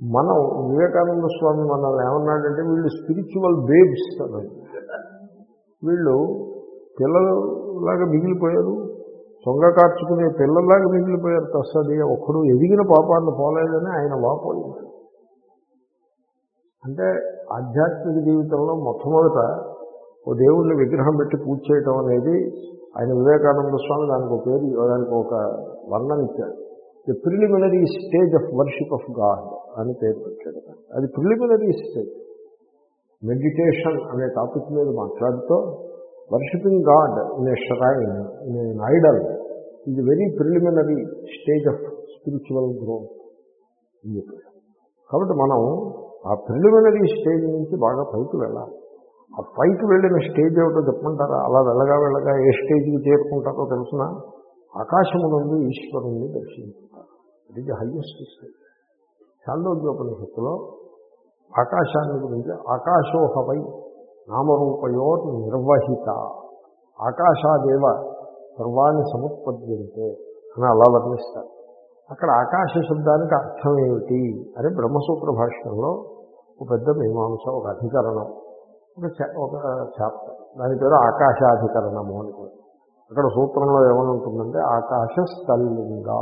మనం వివేకానంద స్వామి మనల్ని ఏమన్నాడంటే వీళ్ళు స్పిరిచువల్ బేబ్స్ అన్నది వీళ్ళు పిల్లలాగా మిగిలిపోయారు. సొంగ కార్చుకునే పిల్లలాగా మిగిలిపోయారు. తస్సది ఒక్కడు ఎదిగిన పాపాన్ని పోలేదని ఆయన వాపోయింది అంటే ఆధ్యాత్మిక జీవితంలో మొట్టమొదట ఓ దేవుణ్ణి విగ్రహం పెట్టి పూజ చేయటం అనేది ఆయన వివేకానంద స్వామి దానికి ఒక పేరు దానికి ఒక వర్ణం ఇచ్చాడు. The preliminary stage of worship of God అని పేరు పెట్టాడు అది ప్రిలిమినరీ స్టేజ్ మెడిటేషన్ అనే టాపిక్ మీద మాట్లాడుతూ worshipping God in a shrine in an idol ఇది very preliminary stage of spiritual growth అని చెప్పాడు కాబట్టి మనం ఆ ప్రిలిమినరీ స్టేజ్ నుంచి బాగా పైకి వెళ్ళాలి. ఆ పైకి వెళ్ళిన స్టేజ్ ఏమిటో చెప్పమంటారా? అలా వెళ్ళగా వెళ్ళగా ఏ స్టేజ్కి చేరుకుంటారో తెలుసిన? ఆకాశము నుండి ఈశ్వరుణ్ణి దర్శించుకుంటారు. ఇట్ ఈజ్ హయ్యెస్ట్ స్టేజ్ చాందోగ్యోపనిషత్తులో ఆకాశాన్ని గురించి ఆకాశోహవై నామరూపయో నిర్వహిత. ఆకాశాదేవ సర్వాన్ని సముత్పద్యంతే అని అలా వర్ణిస్తారు. అక్కడ ఆకాశ శబ్దానికి అర్థం ఏమిటి అని బ్రహ్మసూత్ర భాష్యంలో ఒక పెద్ద మీమాంస ఒక అధికరణం ఒక ఒక చాప్టర్. దాని పేరు ఆకాశాధికరణము అని అక్కడ సూత్రంలో ఏమని ఉంటుందంటే ఆకాశ స్థల్లింగా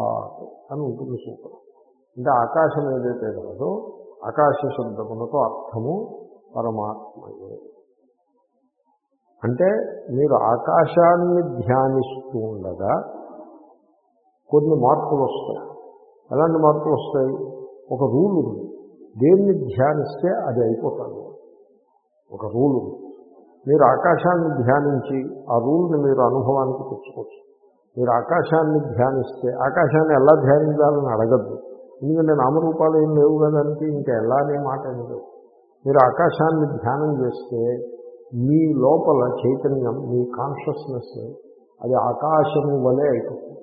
అని ఉంటుంది సూత్రం. అంటే ఆకాశం ఏదైతే కలదో ఆకాశ శబ్దమునకు అర్థము పరమాత్మయే. అంటే మీరు ఆకాశాన్ని ధ్యానిస్తూ ఉండగా కొన్ని మార్పులు వస్తాయి. ఎలాంటి మార్పులు వస్తాయి? ఒక రూల్ ఉంది. దేన్ని ధ్యానిస్తే అది అయిపోతుంది. ఒక రూల్ ఉంది. మీరు ఆకాశాన్ని ధ్యానించి ఆ రూల్ని మీరు అనుభవానికి తెచ్చుకోవచ్చు. మీరు ఆకాశాన్ని ధ్యానిస్తే ఆకాశాన్ని ఎలా ధ్యానించాలని అడగద్దు. ఎందుకంటే నామరూపాలు ఏం లేవు కదానికి ఇంకా ఎలా అనే మాట ఏం మీరు ఆకాశాన్ని ధ్యానం చేస్తే మీ లోపల చైతన్యం మీ కాన్షియస్నెస్ అది ఆకాశము వలె అయిపోతుంది.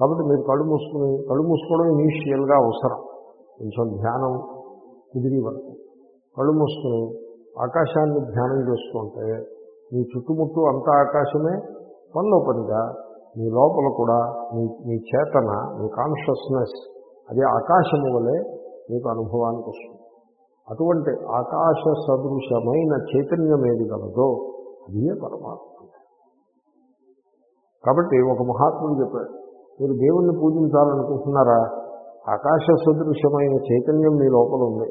కాబట్టి మీరు కళ్ళు మూసుకుని కళ్ళు మూసుకోవడం ఇనీషియల్గా అవసరం. కొంచెం ధ్యానం కుదిరి వరకు. కళ్ళు మూసుకుని ఆకాశాన్ని ధ్యానం చేసుకుంటే మీ చుట్టుముట్టు అంతా ఆకాశమే. పనిలో పనిగా మీ లోపల కూడా మీ మీ చేతన మీ కాన్షియస్నెస్ అది ఆకాశము వలె మీకు అనుభవానికి వస్తుంది. అటువంటి ఆకాశ సదృశమైన చైతన్యం ఏది కలదో అదే పరమాత్మ. కాబట్టి ఒక మహాత్ముడు చెప్పాడు మీరు దేవుణ్ణి పూజించాలనుకుంటున్నారా? ఆకాశ సదృశమైన చైతన్యం మీ లోపల ఉంది.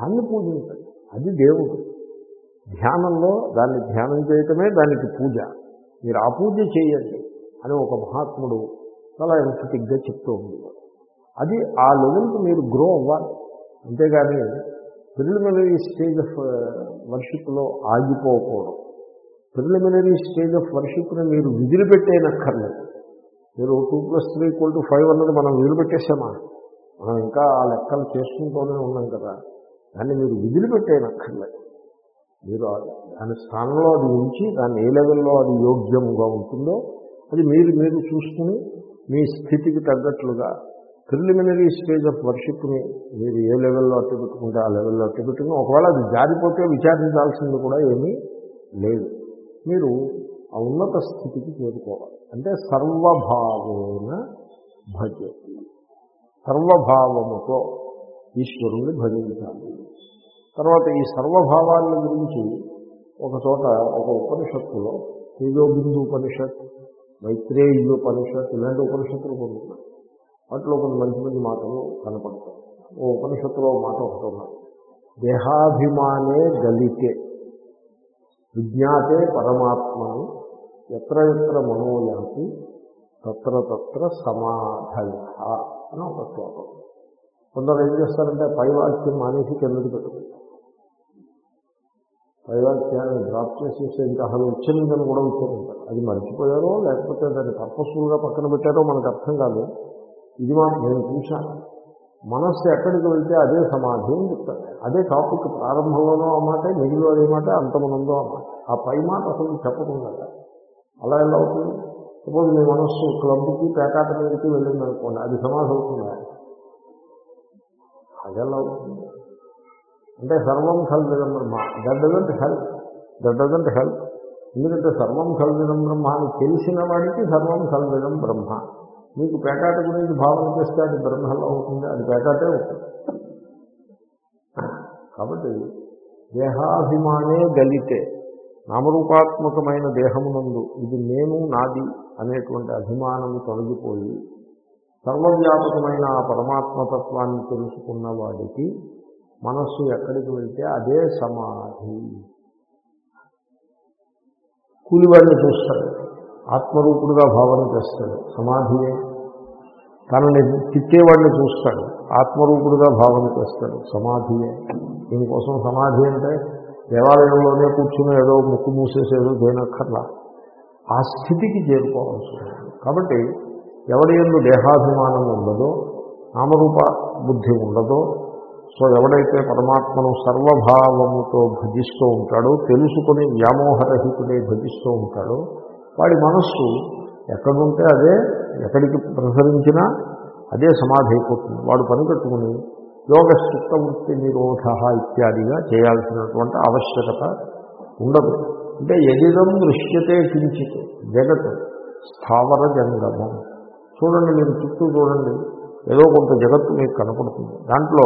దాన్ని పూజించండి. అది దేవుడు. ధ్యానంలో దాన్ని ధ్యానం చేయటమే దానికి పూజ. మీరు ఆ పూజ చేయండి అని ఒక మహాత్ముడు చాలా ఎంఫటిక్గా చెప్తూ ఉండేవాడు. అది ఆ లెవెల్కి మీరు గ్రో అవ్వాలి. అంతేగాని ప్రిలిమినరీ స్టేజ్ ఆఫ్ వర్షిప్లో ఆగిపోకూడదు. ప్రిలిమినరీ స్టేజ్ ఆఫ్ వర్షిప్ని మీరు విదిలిపెట్టేనక్కర్లేదు మీరు two plus three equal to five అన్నది మనం విదిలిపెట్టేసామా మనం ఇంకా ఆ లెక్కలు చేసుకుంటూనే ఉన్నాం కదా. దాన్ని మీరు విదిలిపెట్టేనక్కర్లేదు మీరు దాని స్థానంలో అది ఉంచి దాన్ని ఏ లెవెల్లో అది యోగ్యంగా ఉంటుందో అది మీరు మీరు చూసుకుని మీ స్థితికి తగ్గట్లుగా ప్రిలిమినరీ స్టేజ్ ఆఫ్ వర్షిప్ని మీరు ఏ లెవెల్లో అట్టు పెట్టుకుంటే ఆ లెవెల్లో అట్టు పెట్టుకుని ఒకవేళ అది జారిపోతే విచారించాల్సింది కూడా ఏమీ లేదు. మీరు ఆ ఉన్నత స్థితికి చేరుకోవాలి. అంటే సర్వభావేన భజతి సర్వభావముతో ఈశ్వరుణ్ణి భజించాలి. తర్వాత ఈ సర్వభావాల గురించి ఒక చోట ఒక ఉపనిషత్తులో తేజోబిందు ఉపనిషత్ మైత్రేయ ఉపనిషత్ ఇలాంటి ఉపనిషత్తులు పొందుతున్నాయి వాటిలో కొన్ని మంచి మంచి మాటలు కనపడతాయి. ఓ ఉపనిషత్తులో మాట ఒకటి దేహాభిమానే గలితే విజ్ఞాతే పరమాత్మను ఎత్ర ఎత్ర మనోయాతి తత్ర తత్ర సమాధయ అని ఒక శ్లోకం. కొందరు ఏం చేస్తారంటే పైవాక్యం మానేసి కిందకి పెట్టుకుంటారు. పైవాక్యాన్ని డ్రాప్ చేసేసి ఇంకా అసలు వచ్చిందని కూడా ఉచ్చరింటారు అది మర్చిపోయారో లేకపోతే దాన్ని పర్పస్ఫుల్గా పక్కన పెట్టారో మనకు అర్థం కాదు ఇది మా నేను చూశాను మనస్సు ఎక్కడికి వెళ్తే అదే సమాధి అని చెప్తాను అదే టాపిక్ ప్రారంభంలోనో ఆ మాట మిగిలిలో అదే మాట అంతమనందో ఆ మాట. ఆ పై మాట అసలు చెప్పకుండా అలా ఎలా అవుతుంది? సపోజ్ మీ మనస్సు క్లబ్కి పేకాట మీదకి వెళ్ళింది అనుకోండి అది సమాధి అవుతుందా? అది ఎలా అవుతుంది? అంటే సర్వం కల్విదం బ్రహ్మ. That doesn't help. That doesn't help. ఎందుకంటే సర్వం కల్విదం బ్రహ్మ అని తెలిసిన వాడికి సర్వం కల్విదం బ్రహ్మ. మీకు పేకాట గురించి భావన చేస్తే అది బ్రహ్మలో అవుతుంది అది పేకాటే అవుతుంది. కాబట్టి దేహాభిమానే గలితే నామరూపాత్మకమైన దేహమునందు ఇది నేను నాది అనేటువంటి అభిమానము తొలగిపోయి సర్వవ్యాపకమైన ఆ పరమాత్మతత్వాన్ని తెలుసుకున్న వాడికి మనస్సు ఎక్కడికి వెళ్తే అదే సమాధి. కూలివాడిని చూస్తాడు ఆత్మరూపుడుగా భావన చేస్తాడు. సమాధియే. తనని తిట్టేవాడిని చూస్తాడు. ఆత్మరూపుడుగా భావన చేస్తాడు. సమాధియే. దీనికోసం సమాధి అంటే దేవాలయంలోనే కూర్చుని ఏదో ముక్కు మూసేసేదో దేనక్కర్లా ఆ స్థితికి చేరుకోవాల్సి ఉంటుంది. కాబట్టి ఎవరి ఎందు దేహాభిమానం ఉండదో నామరూప బుద్ధి ఉండదో సో ఎవడైతే పరమాత్మను సర్వభావముతో భజిస్తూ ఉంటాడో తెలుసుకుని వ్యామోహరహితుడే భజిస్తూ ఉంటాడో వాడి మనస్సు ఎక్కడుంటే అదే ఎక్కడికి ప్రసరించినా అదే సమాధి అయిపోతుంది. వాడు పని కట్టుకుని యోగ చిత్తవృత్తి నిరోధ ఇత్యాదిగా చేయాల్సినటువంటి ఆవశ్యకత ఉండదు. అంటే ఎదిదం దృశ్యతే కించిత్ జగత్ స్థావర జంగమం. చూడండి మీరు చుట్టూ చూడండి ఏదో కొంత జగత్తు మీకు కనపడుతుంది. దాంట్లో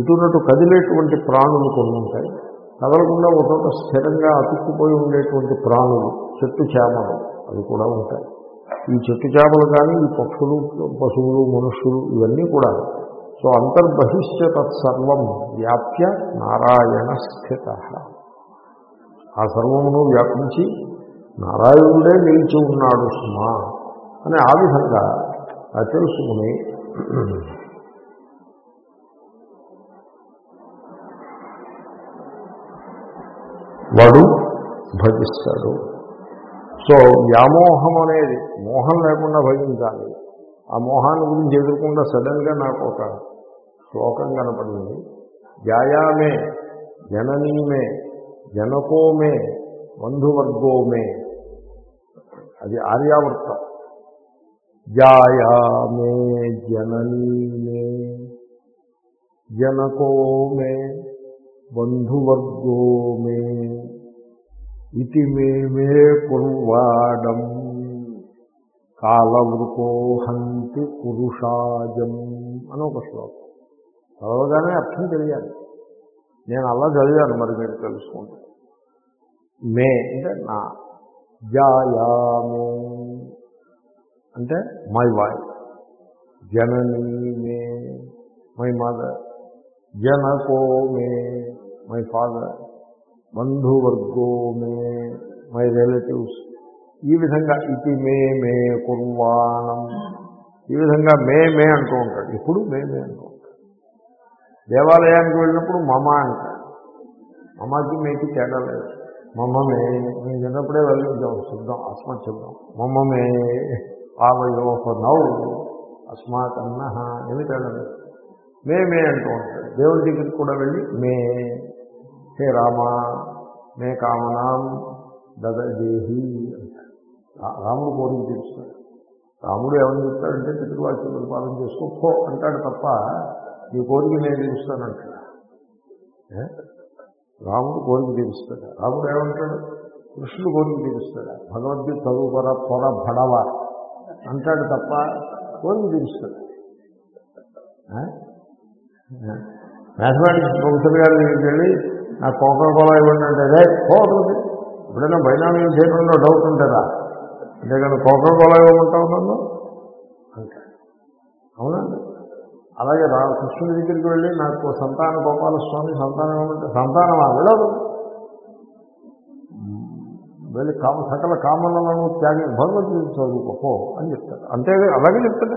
ఇటున్నట్టు కదిలేటువంటి ప్రాణులు కొన్ని ఉంటాయి. కదలకుండా ఒక చోట స్థిరంగా అతుక్కుపోయి ఉండేటువంటి ప్రాణులు చెట్టు చేమలు అవి కూడా ఉంటాయి. ఈ చెట్టు చేపలు కానీ ఈ పక్షులు పశువులు మనుష్యులు ఇవన్నీ కూడా. సో అంతర్బహిష్ట తత్సర్వం వ్యాప్య నారాయణ స్థిత. ఆ సర్వమును వ్యాపించి నారాయణుడే నిలిచి ఉన్నాడు సుమా అని ఆ విధంగా తెలుసుకుని వాడు భజిస్తాడు. సో వ్యామోహం అనేది మోహం లేకుండా భజించాలి. ఆ మోహాన్ని గురించి ఎదురకుండా సడన్గా నాకు ఒక శ్లోకం కనపడింది. జాయామే జననీమే జనకోమే బంధువర్గోమే. అది ఆర్యావర్తం. జాయామే జననీమే జనకోమే. బంధువర్గోమే ఇది మేమే కుర్వాడం. కాలవృకోహంతి పురుషాజం అని ఒక శ్లోకం. చదవగానే అర్థం తెలియాలి. నేను అలా చదివాను మరి మీరు తెలుసుకుంటాను మే అంటే నా. జాయామే అంటే మై వైఫ్. జననీ మే మై మదర్. జనకో మే మై ఫాదర్ బంధువర్గో మే మై రిలేటివ్స్. ఈ విధంగా ఇది మే మే కుర్వాణం. ఈ విధంగా మే మే అంటూ ఉంటాడు. ఇప్పుడు మే మే అంటూ ఉంటాడు. దేవాలయానికి వెళ్ళినప్పుడు మమ అంటాడు. మమకి మేకి తేడా లేదు. మమ్మమే మేము చిన్నప్పుడే వెళ్ళిద్దాం శుద్ధం అస్మత్ శుద్ధం మమ్మమే ఆవయోహ నౌ అస్మాత్ అన్న ఏమి తేడా లేదు. మే మే అంటూ ఉంటాడు దేవుడి దగ్గరికి కూడా వెళ్ళి మే హే రామ మే కామనాం దదేహి రాముడు కోరిక తీరుస్తాడు. రాముడు ఏమని చెప్తాడంటే పితృవాక్యం పరిపాలన చేసుకో పో అంటాడు తప్ప నీ కోరిక నేను తీరుస్తానంటాడు రాముడు కోరిక తీరుస్తాడు. రాముడు ఏమంటాడు? కృష్ణుడు కోరిక తీరుస్తాడు. భగవద్గీత చదువుకోరా పొర భడవ అంటాడు తప్ప కోరిక తీరుస్తాడు. మ్యాథమెటిక్స్ ప్రొఫెసర్ గారి దగ్గరికి వెళ్ళి నాకు కోకా కోలా ఇవ్వండి అంటే అదే పోతుంది ఎప్పుడైనా బైనామీ చేయడంలో డౌట్ ఉంటుందా? అంతేకాని కోకర్ కోలా ఇవ్వమంటావు నన్ను? అంటాడు అవునండి అలాగే రా కృష్ణుడి దగ్గరికి వెళ్ళి నాకు సంతాన గోపాలస్వామి సంతానం ఇవ్వమంటే సంతానం వెళ్ళదు. వెళ్ళి కామ సకల కామలను త్యాగం భగవద్గీత చదువుకోపో అని చెప్తాడు అంతే అలాగే చెప్తాడు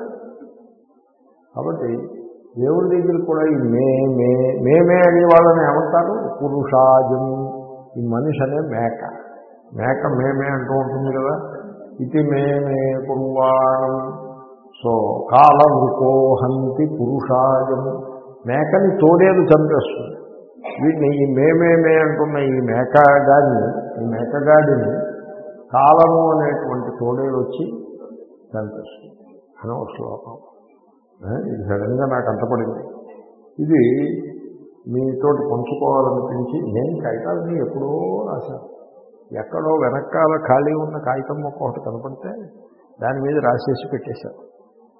కాబట్టి దేవుడి దగ్గరికి కూడా ఈ మే మే మేమే అనే వాళ్ళని ఏమంటారు? పురుషాజం. ఈ మనిషి అనే మేక. మేక మేమే అంటూ ఉంటుంది కదా? ఇది మేమే కుర్వాణం సో కాల వృకోహంతి పురుషాజం. మేకని తోడేది చంపేస్తుంది. వీటిని ఈ మేమేమే అంటున్న ఈ మేకగాడిని ఈ మేకగాడిని కాలము అనేటువంటి తోడేలు వచ్చి చంపేస్తుంది. అని ఒక శ్లోకం. ఇది సడన్గా నాకు అంతపడింది ఇది మీతోటి పంచుకోవాలనిపించి నేను కాగితాలని ఎప్పుడో రాశాను. ఎక్కడో వెనకాల ఖాళీ ఉన్న కాగితం ఒకటి కనపడితే దాని మీద రాసేసి పెట్టేశాను.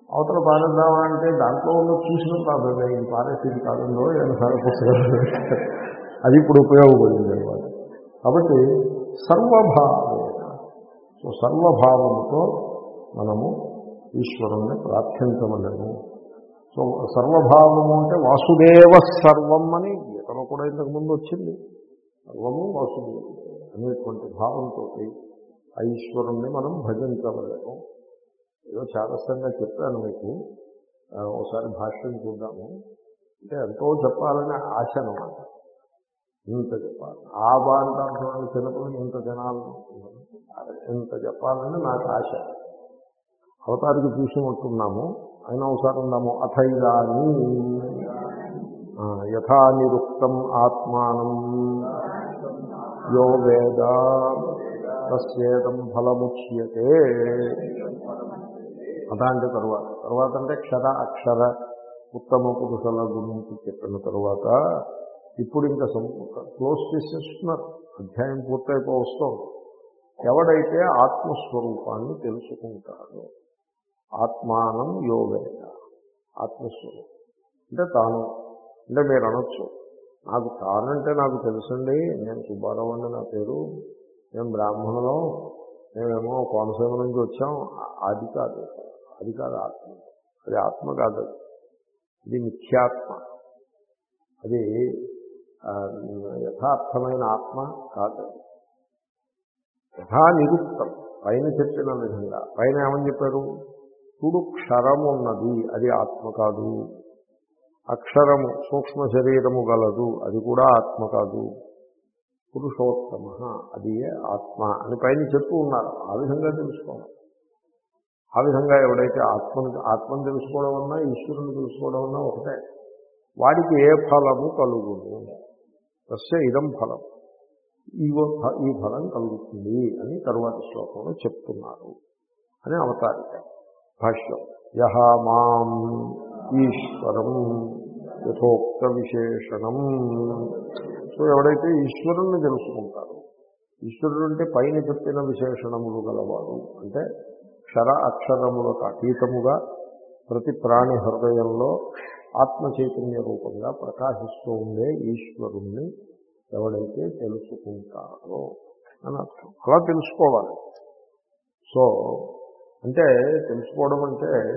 అవతల పారేద్దామా అంటే దాంట్లో ఉన్న చూసిన కాదు ఇది పారేసేది కాలంలో ఎన్నిసార్లు పుస్తకాలు అది ఇప్పుడు ఉపయోగపడింది అనమాట కాబట్టి సర్వభావేన. సో సర్వభావంతో మనము ఈశ్వరుణ్ణి ప్రార్థించమలేము సో సర్వభావము అంటే వాసుదేవ సర్వం అని గీతలో కూడా ఇంతకుముందు వచ్చింది. సర్వము వాసుదేవుడు అనేటువంటి భావంతో ఆ ఈశ్వరుణ్ణి మనం భజించవలేము. ఏదో చాదస్తంగా చెప్పాను మీకు. ఒకసారి భాష్యం చూద్దాము. అంటే ఎంతో చెప్పాలనే ఆశ అనమాట. ఇంత చెప్పాలి. ఆ బాంటార్థం చిన్నప్పుడు ఇంత జనాలు ఇంత చెప్పాలని నాకు ఆశ. అవతారికి చూసినట్టున్నాము అయినా ఒకసారి ఉన్నాము అథైలాని యథా నిరుక్తం ఆత్మానం. యో వేద తస్యేదం ఫలముచ్యతే. అథ అంటే తర్వాత. తర్వాత అంటే క్షర అక్షర ఉత్తమ పురుషుల గురించి చెప్పిన తరువాత ఇప్పుడు ఇంకా క్లోజ్ చేసేస్తున్నారు. అధ్యాయం పూర్తయిపో ఎవడైతే ఆత్మస్వరూపాన్ని తెలుసుకుంటాడో ఆత్మానం యోగేన ఆత్మస్వరూపం. అంటే తాను. అంటే మీరు అనొచ్చు. నాకు తానంటే నాకు తెలుసండి. నేను సుబ్బారావు అండి నా పేరు. మేము బ్రాహ్మణులం. మేమేమో కోనసీమ నుంచి వచ్చాం. అది కాదు. అది కాదు ఆత్మ. అది ఆత్మ కాదు. ఇది మిథ్యాత్మ. అది యథార్థమైన ఆత్మ కాదు. యథా నిరుక్తం పైన చెప్పిన విధంగా. పైన ఏమని చెప్పారు? చూడు క్షరము ఉన్నది అది ఆత్మ కాదు. అక్షరము సూక్ష్మ శరీరము గలదు అది కూడా ఆత్మ కాదు. పురుషోత్తమ అది ఆత్మ అని పైన చెప్తూ ఉన్నారు. ఆ విధంగా తెలుసుకోవాలి. ఆ విధంగా ఎవడైతే ఆత్మను ఆత్మను తెలుసుకోవడం అన్నా ఈశ్వరుని తెలుసుకోవడం అన్నా ఒకటే. వాడికి ఏ ఫలము కలుగును? తస్య ఇదం ఫలం. ఇవో ఈ ఫలం కలుగుతుంది అని తరువాతి శ్లోకంలో చెప్తున్నారు. అని అవతారిక. భాష్యం. యహ మాం ఈశ్వరం యథోక్త విశేషణం సో ఎవడైతే ఈశ్వరుణ్ణి తెలుసుకుంటారు ఈశ్వరుడు అంటే పైన చెప్పిన విశేషణములు గలవాడు అంటే క్షర అక్షరములకు అతీతముగా ప్రతి ప్రాణి హృదయంలో ఆత్మ చైతన్య రూపంగా ప్రకాశిస్తూ ఉండే ఈశ్వరుణ్ణి ఎవడైతే తెలుసుకుంటారో అని అర్థం. అలా తెలుసుకోవాలి. సో అంటే తెలుసుకోవడం అంటే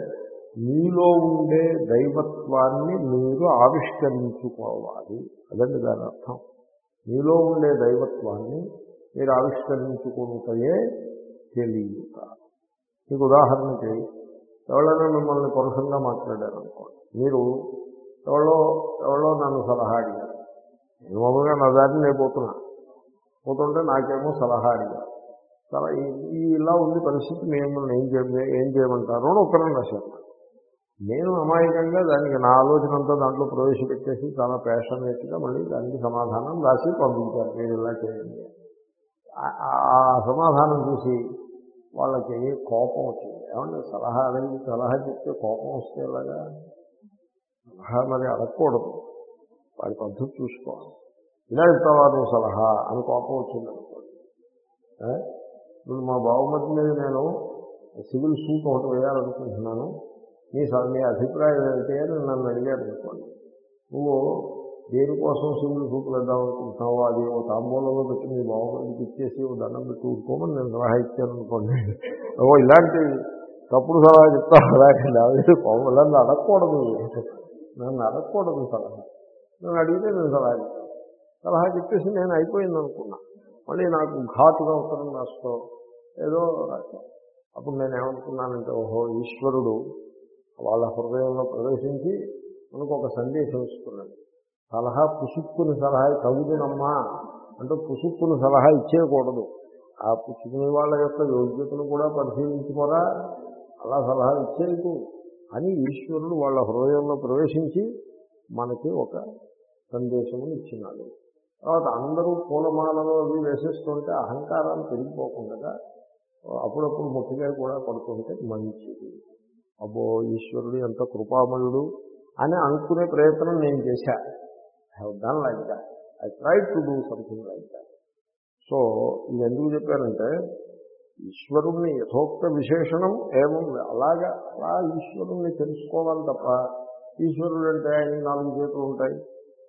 మీలో ఉండే దైవత్వాన్ని మీరు ఆవిష్కరించుకోవాలి. అదండి దాని అర్థం. మీలో ఉండే దైవత్వాన్ని మీరు ఆవిష్కరించుకుంటే తెలియట మీకు ఉదాహరణకి ఎవరైనా మిమ్మల్ని పరుషంగా మాట్లాడారు అనుకోండి మీరు ఎవరో ఎవరో నన్ను సలహా అడిగారు. నేను మామూలుగా నా దారిని నేను పోతున్నా. పోతుంటే నాకేమో సలహా అడిగారు. చాలా ఇలా ఉంది పరిస్థితి మేము ఏం చేయ ఏం చేయమంటారు అని ఒకరిని రాశారు నేను అమాయకంగా దానికి నా ఆలోచన అంతా దాంట్లో ప్రవేశపెట్టేసి చాలా ప్యాషనేట్గా మళ్ళీ దానికి సమాధానం రాసి పంపించారు. మీరు ఇలా చేయండి. ఆ- సమాధానం చూసి వాళ్ళకి కోపం వచ్చింది. ఏమంటే సలహా అడిగి సలహా చెప్తే కోపం వస్తే ఎలాగా? సలహా మరి అడగకూడదు. వాడి పద్ధతి చూసుకోవాలి. ఇలా ఇస్తావా నువ్వు సలహా అని కోపం వచ్చింది అనుకోండి ఇప్పుడు మా బావమతి మీద నేను సివిల్ సూట్ ఒకటి వేయాలనుకుంటున్నాను. మీ సార్ మీ అభిప్రాయం ఏంటి అని నన్ను అడిగాడు అనుకోండి. నువ్వు దేనికోసం సివిల్ సూట్ వేద్దాం అనుకుంటున్నావో అది ఓ తాంబూలంలో పెట్టి మీ బావమతికి ఇచ్చేసి ఓ దండం పెట్టి ఊరుకోమని నేను సలహా ఇచ్చాను అనుకోండి. ఓ ఇలాంటి తప్పుడు సలహా చెప్తావు అలాగే లేదు నన్ను అడగకూడదు. నన్ను అడగకూడదు సలహా. నన్ను అడిగితే నేను సలహా ఇస్తాను. సలహా చెప్పేసి నేను అయిపోయింది అనుకున్నాను మళ్ళీ నాకు ఘాటుగా ఉత్తరం రాస్తూ ఏదో అప్పుడు నేను ఏమనుకున్నానంటే ఓహో ఈశ్వరుడు వాళ్ళ హృదయంలో ప్రవేశించి మనకు ఒక సందేశం ఇస్తున్నాడు. సలహా పుసుక్కుని సలహా తగుదునమ్మా అంటే పుసుక్కుని సలహా ఇచ్చేయకూడదు. ఆ పుచ్చుకునే వాళ్ళ యొక్క యోగ్యతను కూడా పరిశీలించుకోరా అలా సలహా ఇచ్చేయకు. అని ఈశ్వరుడు వాళ్ళ హృదయంలో ప్రవేశించి మనకి ఒక సందేశము ఇచ్చినాడు. తర్వాత అందరూ పూలమాలలో అవి వేసేస్తుంటే అహంకారాలు పెరిగిపోకుండా అప్పుడప్పుడు ముట్టిగా కూడా పడుతుంటే మంచిది. అబ్బో ఈశ్వరుడు ఎంత కృపామయుడు అని అనుకునే ప్రయత్నం నేను చేశా. I done like that I try to do something like that so ఇది ఎందుకు చెప్పారంటే ఈశ్వరుణ్ణి యథోక్త విశేషణం ఏమం అలాగా అలా ఈశ్వరుణ్ణి తెలుసుకోవాలి తప్ప ఈశ్వరుడు అంటే ఆయన నాలుగు చేతులు ఉంటాయి.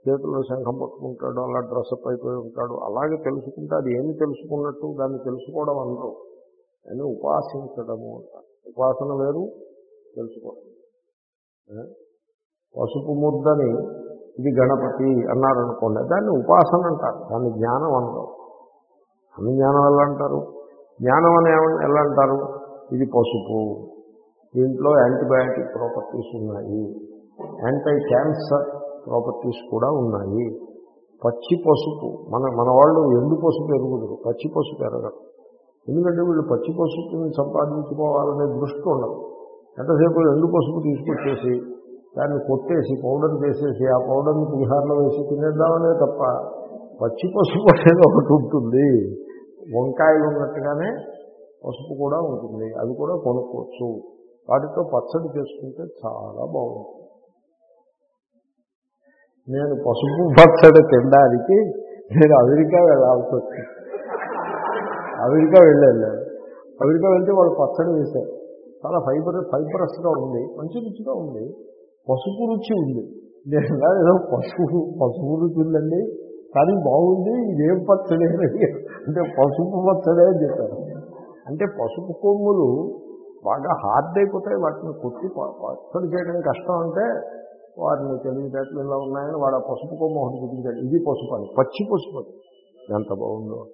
చేతుల్లో శంఖం పట్టుకుంటాడు అలా డ్రెస్అప్ అయిపోయి ఉంటాడు అలాగే తెలుసుకుంటే అది ఏమి తెలుసుకున్నట్టు దాన్ని తెలుసుకోవడం అనరు. అని ఉపాసించడము అంటారు. ఉపాసన వేరు తెలుసుకోవడం. పసుపు ముద్దని ఇది గణపతి అన్నారనుకోండి దాన్ని ఉపాసన అంటారు. దాన్ని జ్ఞానం అనరు. అన్ని జ్ఞానం ఎలా అంటారు? జ్ఞానం అని ఏమ- ఎలా అంటారు? ఇది పసుపు. దీంట్లో యాంటీబయాటిక్ ప్రాపర్టీస్ ఉన్నాయి. యాంటీ క్యాన్సర్ ప్రాపర్టీస్ కూడా ఉన్నాయి. పచ్చి పసుపు. మన మన వాళ్ళు ఎండు పసుపు ఎరుగుదరు. పచ్చి పసుపు ఎరగరు. ఎందుకంటే వీళ్ళు పచ్చి పసుపుని సంపాదించుకోవాలనే దృష్టి ఉండదు. ఎంతసేపు ఎండు పసుపు తీసుకొచ్చేసి దాన్ని కొట్టేసి పౌడర్ చేసేసి ఆ పౌడర్ని పులిహారలో వేసి తినేద్దామనే తప్ప పచ్చి పసుపు అనేది ఒకటి ఉంటుంది. వంకాయలు ఉన్నట్టుగానే పసుపు కూడా ఉంటుంది. అది కూడా కొనుక్కోవచ్చు. వాటితో పచ్చడి చేసుకుంటే చాలా బాగుంటుంది. నేను పసుపు పచ్చడి తినడానికి నేను అమెరికా వెళ్ళాల్సి వచ్చింది. అమెరికా వెళ్ళాను అమెరికా వెళ్తే వాళ్ళు పచ్చడి వేశారు. చాలా ఫైబర్ ఫైబరస్గా ఉంది మంచి రుచిగా ఉంది. పసుపు రుచి ఉంది. నేను ఏదో పసుపు పసుపు రుచి ఉందండి. కానీ బాగుంది ఇదేం పచ్చడి? అంటే పసుపు పచ్చడే అని చెప్పారు. అంటే పసుపు కొమ్ములు బాగా హార్డ్ అయిపోతాయి వాటిని కొట్టి పచ్చడి చేయడం కష్టం అంటే వాటిని తెలివితేటలు ఇలా ఉన్నాయని వాడు ఆ పసుపు కొమ్మ ఒకటి చూపించాడు. ఇది పసుపు అని. పచ్చి పసుపు అది. ఎంత బాగుందో.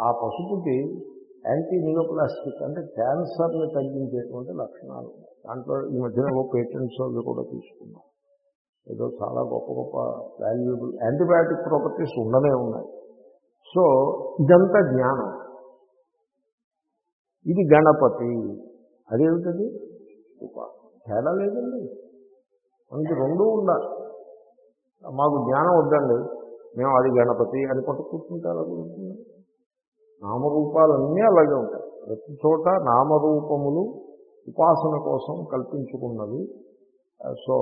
ఆ పసుపుకి యాంటీ నియోప్లాస్టిక్ అంటే క్యాన్సర్ని తగ్గించేటువంటి లక్షణాలు. దాంట్లో ఈ మధ్యన ఒక పేటెంట్స్ అవి కూడా తీసుకున్నాం. ఏదో చాలా గొప్ప గొప్ప వాల్యుబుల్ యాంటీబయాటిక్ ప్రాపర్టీస్ ఉండనే ఉన్నాయి. సో ఇదంతా జ్ఞానం. ఇది గణపతి. అదేమిటది? ఉపాసన. తేడా లేదండి. మనకి రెండూ ఉండాలి మాకు జ్ఞానం వద్దండి. మేము అది గణపతి అని పట్టు కూర్చుంటారు నామరూపాలన్నీ అలాగే ఉంటాయి. ప్రతి చోట నామరూపములు ఉపాసన కోసం కల్పించుకున్నవి. సో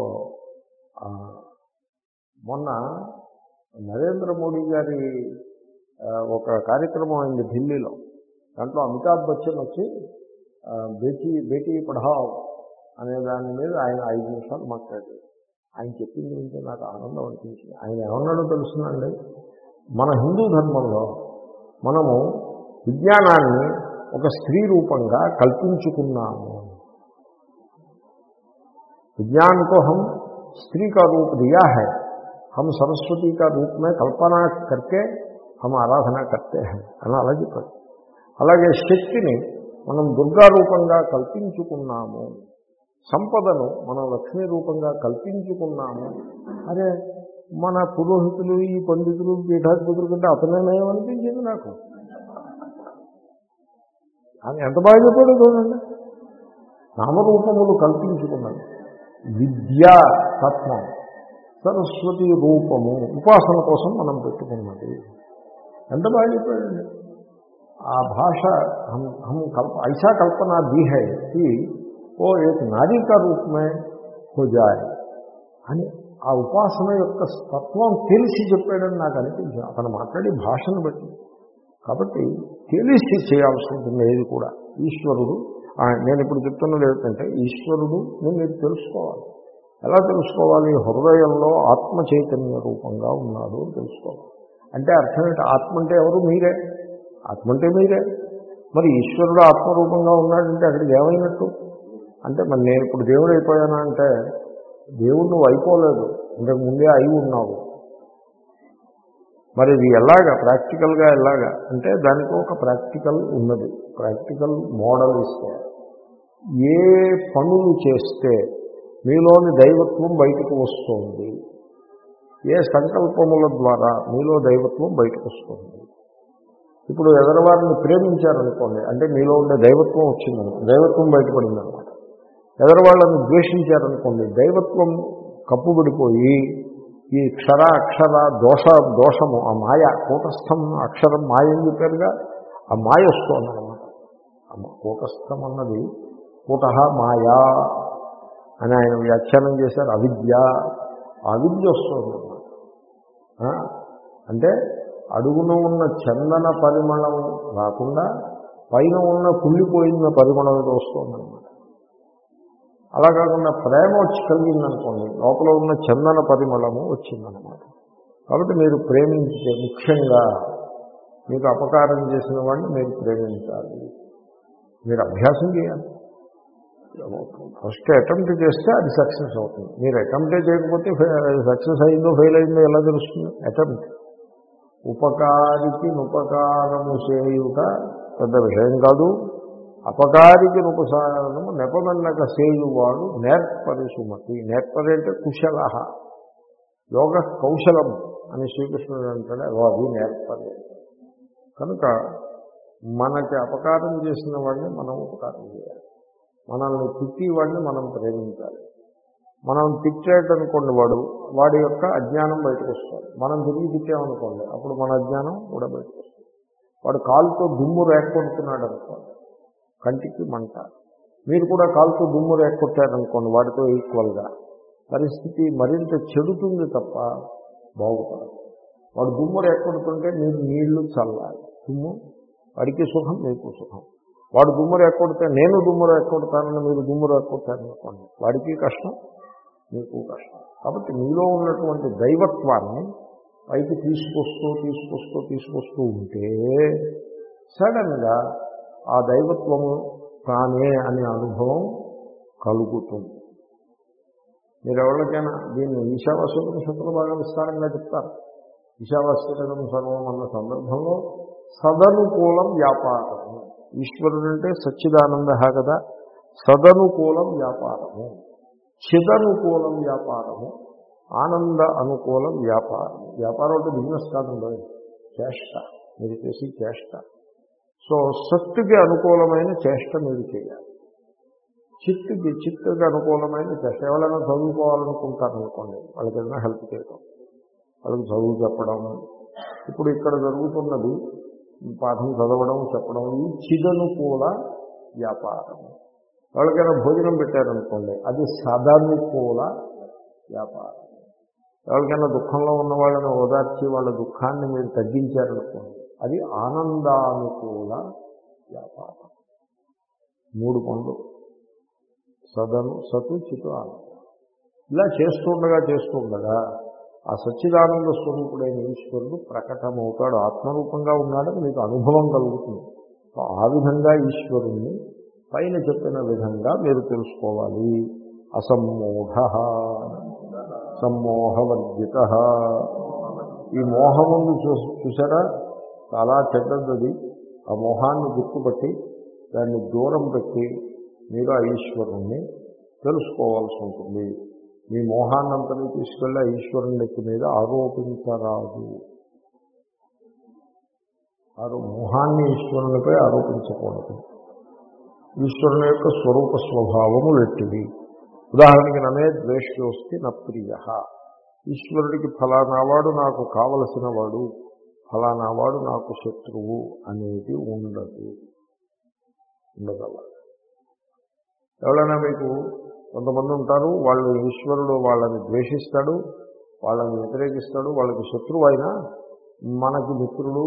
మొన్న నరేంద్ర మోడీ గారి ఒక కార్యక్రమం అయింది ఢిల్లీలో. దాంట్లో అమితాబ్ బచ్చన్ వచ్చి బేటీ బేటీ పఢావ్ అనే దాని మీద ఆయన ఐదు నిమిషాలు మాట్లాడారు ఆయన చెప్పింది ఏంటో నాకు ఆనందం అనిపించింది ఆయన ఏమన్నాడో తెలుస్తుందండి మన హిందూ ధర్మంలో మనము విజ్ఞానాన్ని ఒక స్త్రీ రూపంగా కల్పించుకున్నాము विज्ञान को हम स्त्री का रूप दिया है हम सरस्वती का रूप में कल्पना करके हम ఆరాధన करते हैं అని అలా చెప్పాడు అలాగే శక్తిని మనం దుర్గా రూపంగా కల్పించుకున్నాము సంపదను మనం లక్ష్మీ రూపంగా కల్పించుకున్నాము. అరే మన పురోహితులు ఈ పండితులు పీఠాధిపతులు కంటే అతనేనయం అనిపించింది నాకు. అని ఎంత బాగా చెప్పాడు చూడండి. నామరూపములు కల్పించుకున్నాడు. విద్యా తత్వం సరస్వతి రూపము ఉపాసన కోసం మనం పెట్టుకున్నది. ఎంత బాగా చెప్పాడండి. ఆ భాష హం హం కల్ప ఐసా కల్పన ది హై ఓ ఏక నారీ రూపమే హుజాయ్ అని ఆ ఉపాసన యొక్క తత్వం తెలిసి చెప్పాడని నాకు అనిపించింది. అతను మాట్లాడి భాషను బట్టి. కాబట్టి తెలిసి చేయాల్సి ఉంటుంది ఏది కూడా. ఈశ్వరుడు నేను ఇప్పుడు చెప్తున్నది ఏమిటంటే ఈశ్వరుడు నేను మీరు తెలుసుకోవాలి. ఎలా తెలుసుకోవాలి? హృదయంలో ఆత్మ చైతన్య రూపంగా ఉన్నాడు అని తెలుసుకోవాలి. అంటే అర్థం ఏంటి? ఆత్మ అంటే ఎవరు? మీరే. ఆత్మ అంటే మీరే. మరి ఈశ్వరుడు ఆత్మరూపంగా ఉన్నాడంటే అక్కడికి ఏమైనట్టు? అంటే మరి నేను ఇప్పుడు దేవుడు అయిపోయానా అంటే దేవుడు నువ్వు అయిపోలేదు. ఇంతకు ముందే అయి ఉన్నావు. మరి ఇది ఎలాగా? ప్రాక్టికల్గా ఎలాగా? అంటే దానికి ఒక ప్రాక్టికల్ ఉన్నది. ప్రాక్టికల్ మోడల్ ఇస్తే ఏ పనులు చేస్తే మీలోని దైవత్వం బయటకు వస్తుంది? ఏ సంకల్పముల ద్వారా మీలో దైవత్వం బయటకు వస్తుంది? ఇప్పుడు ఎదరవారిని ప్రేమించారనుకోండి అంటే మీలో ఉండే దైవత్వం వచ్చిందనుకో దైవత్వం బయటపడింది ఎదరవాళ్ళని ద్వేషించారనుకోండి దైవత్వం కప్పుబడిపోయి ఈ క్షర అక్షర దోష దోషము ఆ మాయ కూటస్థం అక్షరం మాయ అని చెప్పారుగా ఆ మాయ వస్తుందన్నమాట కూటస్థం అన్నది కూట మాయా అని ఆయన వ్యాఖ్యానం చేశారు అవిద్య. అవిద్య వస్తుందన్నమాట అంటే అడుగున ఉన్న చందన పరిమళం రాకుండా పైన ఉన్న కుళ్ళిపోయిన పరిమళం వస్తుందన్నమాట అలా కాకుండా ప్రేమ వచ్చి కలిగిందనుకోండి లోపల ఉన్న చందన పరిమళము వచ్చిందనమాట. కాబట్టి మీరు ప్రేమించే ముఖ్యంగా మీకు అపకారం చేసిన వాడిని మీరు ప్రేమించాలి. మీరు అభ్యాసం చేయాలి. ఫస్ట్ అటెంప్ట్ చేస్తే అది సక్సెస్ అవుతుంది. మీరు అటెంప్టే చేయకపోతే సక్సెస్ అయిందో ఫెయిల్ అయిందో ఎలా తెలుస్తుంది? అటెంప్ట్. ఉపకారికి ఉపకారము చేయుట పెద్ద విషయం కాదు. అపకారికి ఉపసారము నెపమన్నక సేయువాడు నేర్పరి సుమతి నేర్పరి అంటే కుశల యోగ కౌశలం అని శ్రీకృష్ణుడు అంటాడు అదో అది నేర్పరి. కనుక మనకి అపకారం చేసిన వాడిని మనం ఉపకారం చేయాలి. మనల్ని తిట్టి వాడిని మనం ప్రేమించాలి. మనం తిట్టేటనుకోండి వాడు వాడి యొక్క అజ్ఞానం బయటకు వస్తుంది. మనం తిరిగి తిట్టామనుకోండి అప్పుడు మన అజ్ఞానం కూడా బయటకు వస్తుంది. వాడు కాలుతో దుమ్ము రేకొడుతున్నాడు అనుకోండి కంటికి మంట. మీరు కూడా కాలుతో దుమ్ము రేకొట్టారనుకోండి వాడితో ఈక్వల్గా. పరిస్థితి మరింత చెడుతుంది తప్ప బాగుపడదు. వాడు దుమ్ము రేకొడుతుంటే మీరు నీళ్ళు చల్లాలి. దుమ్ము? వాడికి సుఖం మీకు సుఖం. వాడు దుమ్ము రేకొడితే నేను దుమ్ము రేకొడతానని మీరు దుమ్ము రేకొట్టారనుకోండి వాడికి కష్టం మీకు కష్టం. కాబట్టి మీలో ఉన్నటువంటి దైవత్వాన్ని పైకి తీసుకొస్తూ తీసుకొస్తూ తీసుకొస్తూ ఉంటే సడన్గా ఆ దైవత్వము తానే అనే అనుభవం కలుగుతుంది. మీరు ఎవరికైనా దీన్ని ఈశావాస్యోపనిషత్తులు బాగా విస్తారంగా చెప్తారు. ఈశావాస్యకం సర్వం అన్న సందర్భంలో సదనుకూలం వ్యాపారము. ఈశ్వరుడు అంటే సచ్చిదానంద కదా సదనుకూలం వ్యాపారము. చిదనుకూలం వ్యాపారము ఆనంద అనుకూలం వ్యాపారం. వ్యాపారం అంటే బిజినెస్ కాదండి చేష్ట. మీరు చేసి చేష్ట. సో సత్తుకి అనుకూలమైన చేష్ట మీరు చేయాలి. చిత్తుకి చిత్తుకి అనుకూలమైన చేష్ట. ఎవరైనా చదువుకోవాలనుకుంటారనుకోండి వాళ్ళకి ఏదైనా హెల్ప్ చేయడం వాళ్ళకి చదువు చెప్పడం. ఇప్పుడు ఇక్కడ జరుగుతున్నది పాఠం చదవడం చెప్పడం ఈ చిదనుకూల వ్యాపారం. ఎవరికైనా భోజనం పెట్టారనుకోండి అది సదానుకూల వ్యాపారం. ఎవరికైనా దుఃఖంలో ఉన్న వాళ్ళని ఓదార్చి వాళ్ళ దుఃఖాన్ని మీరు తగ్గించారనుకోండి అది ఆనందానుకూల వ్యాపారం. మూడు పనులు సదను సతు చితు ఆనందం. ఇలా చేస్తుండగా చేస్తుండగా ఆ సచ్చిదానంద స్వరూపుడైన ఈశ్వరుడు ప్రకటమవుతాడు. ఆత్మరూపంగా ఉన్నాడని మీకు అనుభవం కలుగుతుంది. సో ఆ విధంగా ఈశ్వరుణ్ణి పైన చెప్పిన విధంగా మీరు తెలుసుకోవాలి. అసమ్మూఢ సమ్మోహవర్జిత. ఈ మోహముందు చూ చూసారా చాలా చెడ్డది. ఆ మోహాన్ని గుర్తుపట్టి దాన్ని దూరం పెట్టి మీరు ఆ ఈశ్వరుణ్ణి తెలుసుకోవాల్సి ఉంటుంది. మీ మోహాన్నంతని తీసుకెళ్ళి ఆ ఈశ్వరుని నెత్తి మీద ఆరోపించరాదు. ఆరో మోహాన్ని ఈశ్వరునిపై ఆరోపించకూడదు. ఈశ్వరుని యొక్క స్వరూప స్వభావము లెట్టిది ఉదాహరణకి నమే ద్వేష్యోస్తి నా ప్రియ ఈశ్వరుడికి ఫలానావాడు నాకు కావలసిన వాడు. ఫలానావాడు నాకు శత్రువు అనేది ఉండదు. ఉండదు ఎవరైనా మీకు కొంతమంది ఉంటారు వాళ్ళు ఈశ్వరుడు వాళ్ళని ద్వేషిస్తాడు వాళ్ళని వ్యతిరేకిస్తాడు వాళ్ళకి శత్రువు అయినా మనకి మిత్రుడు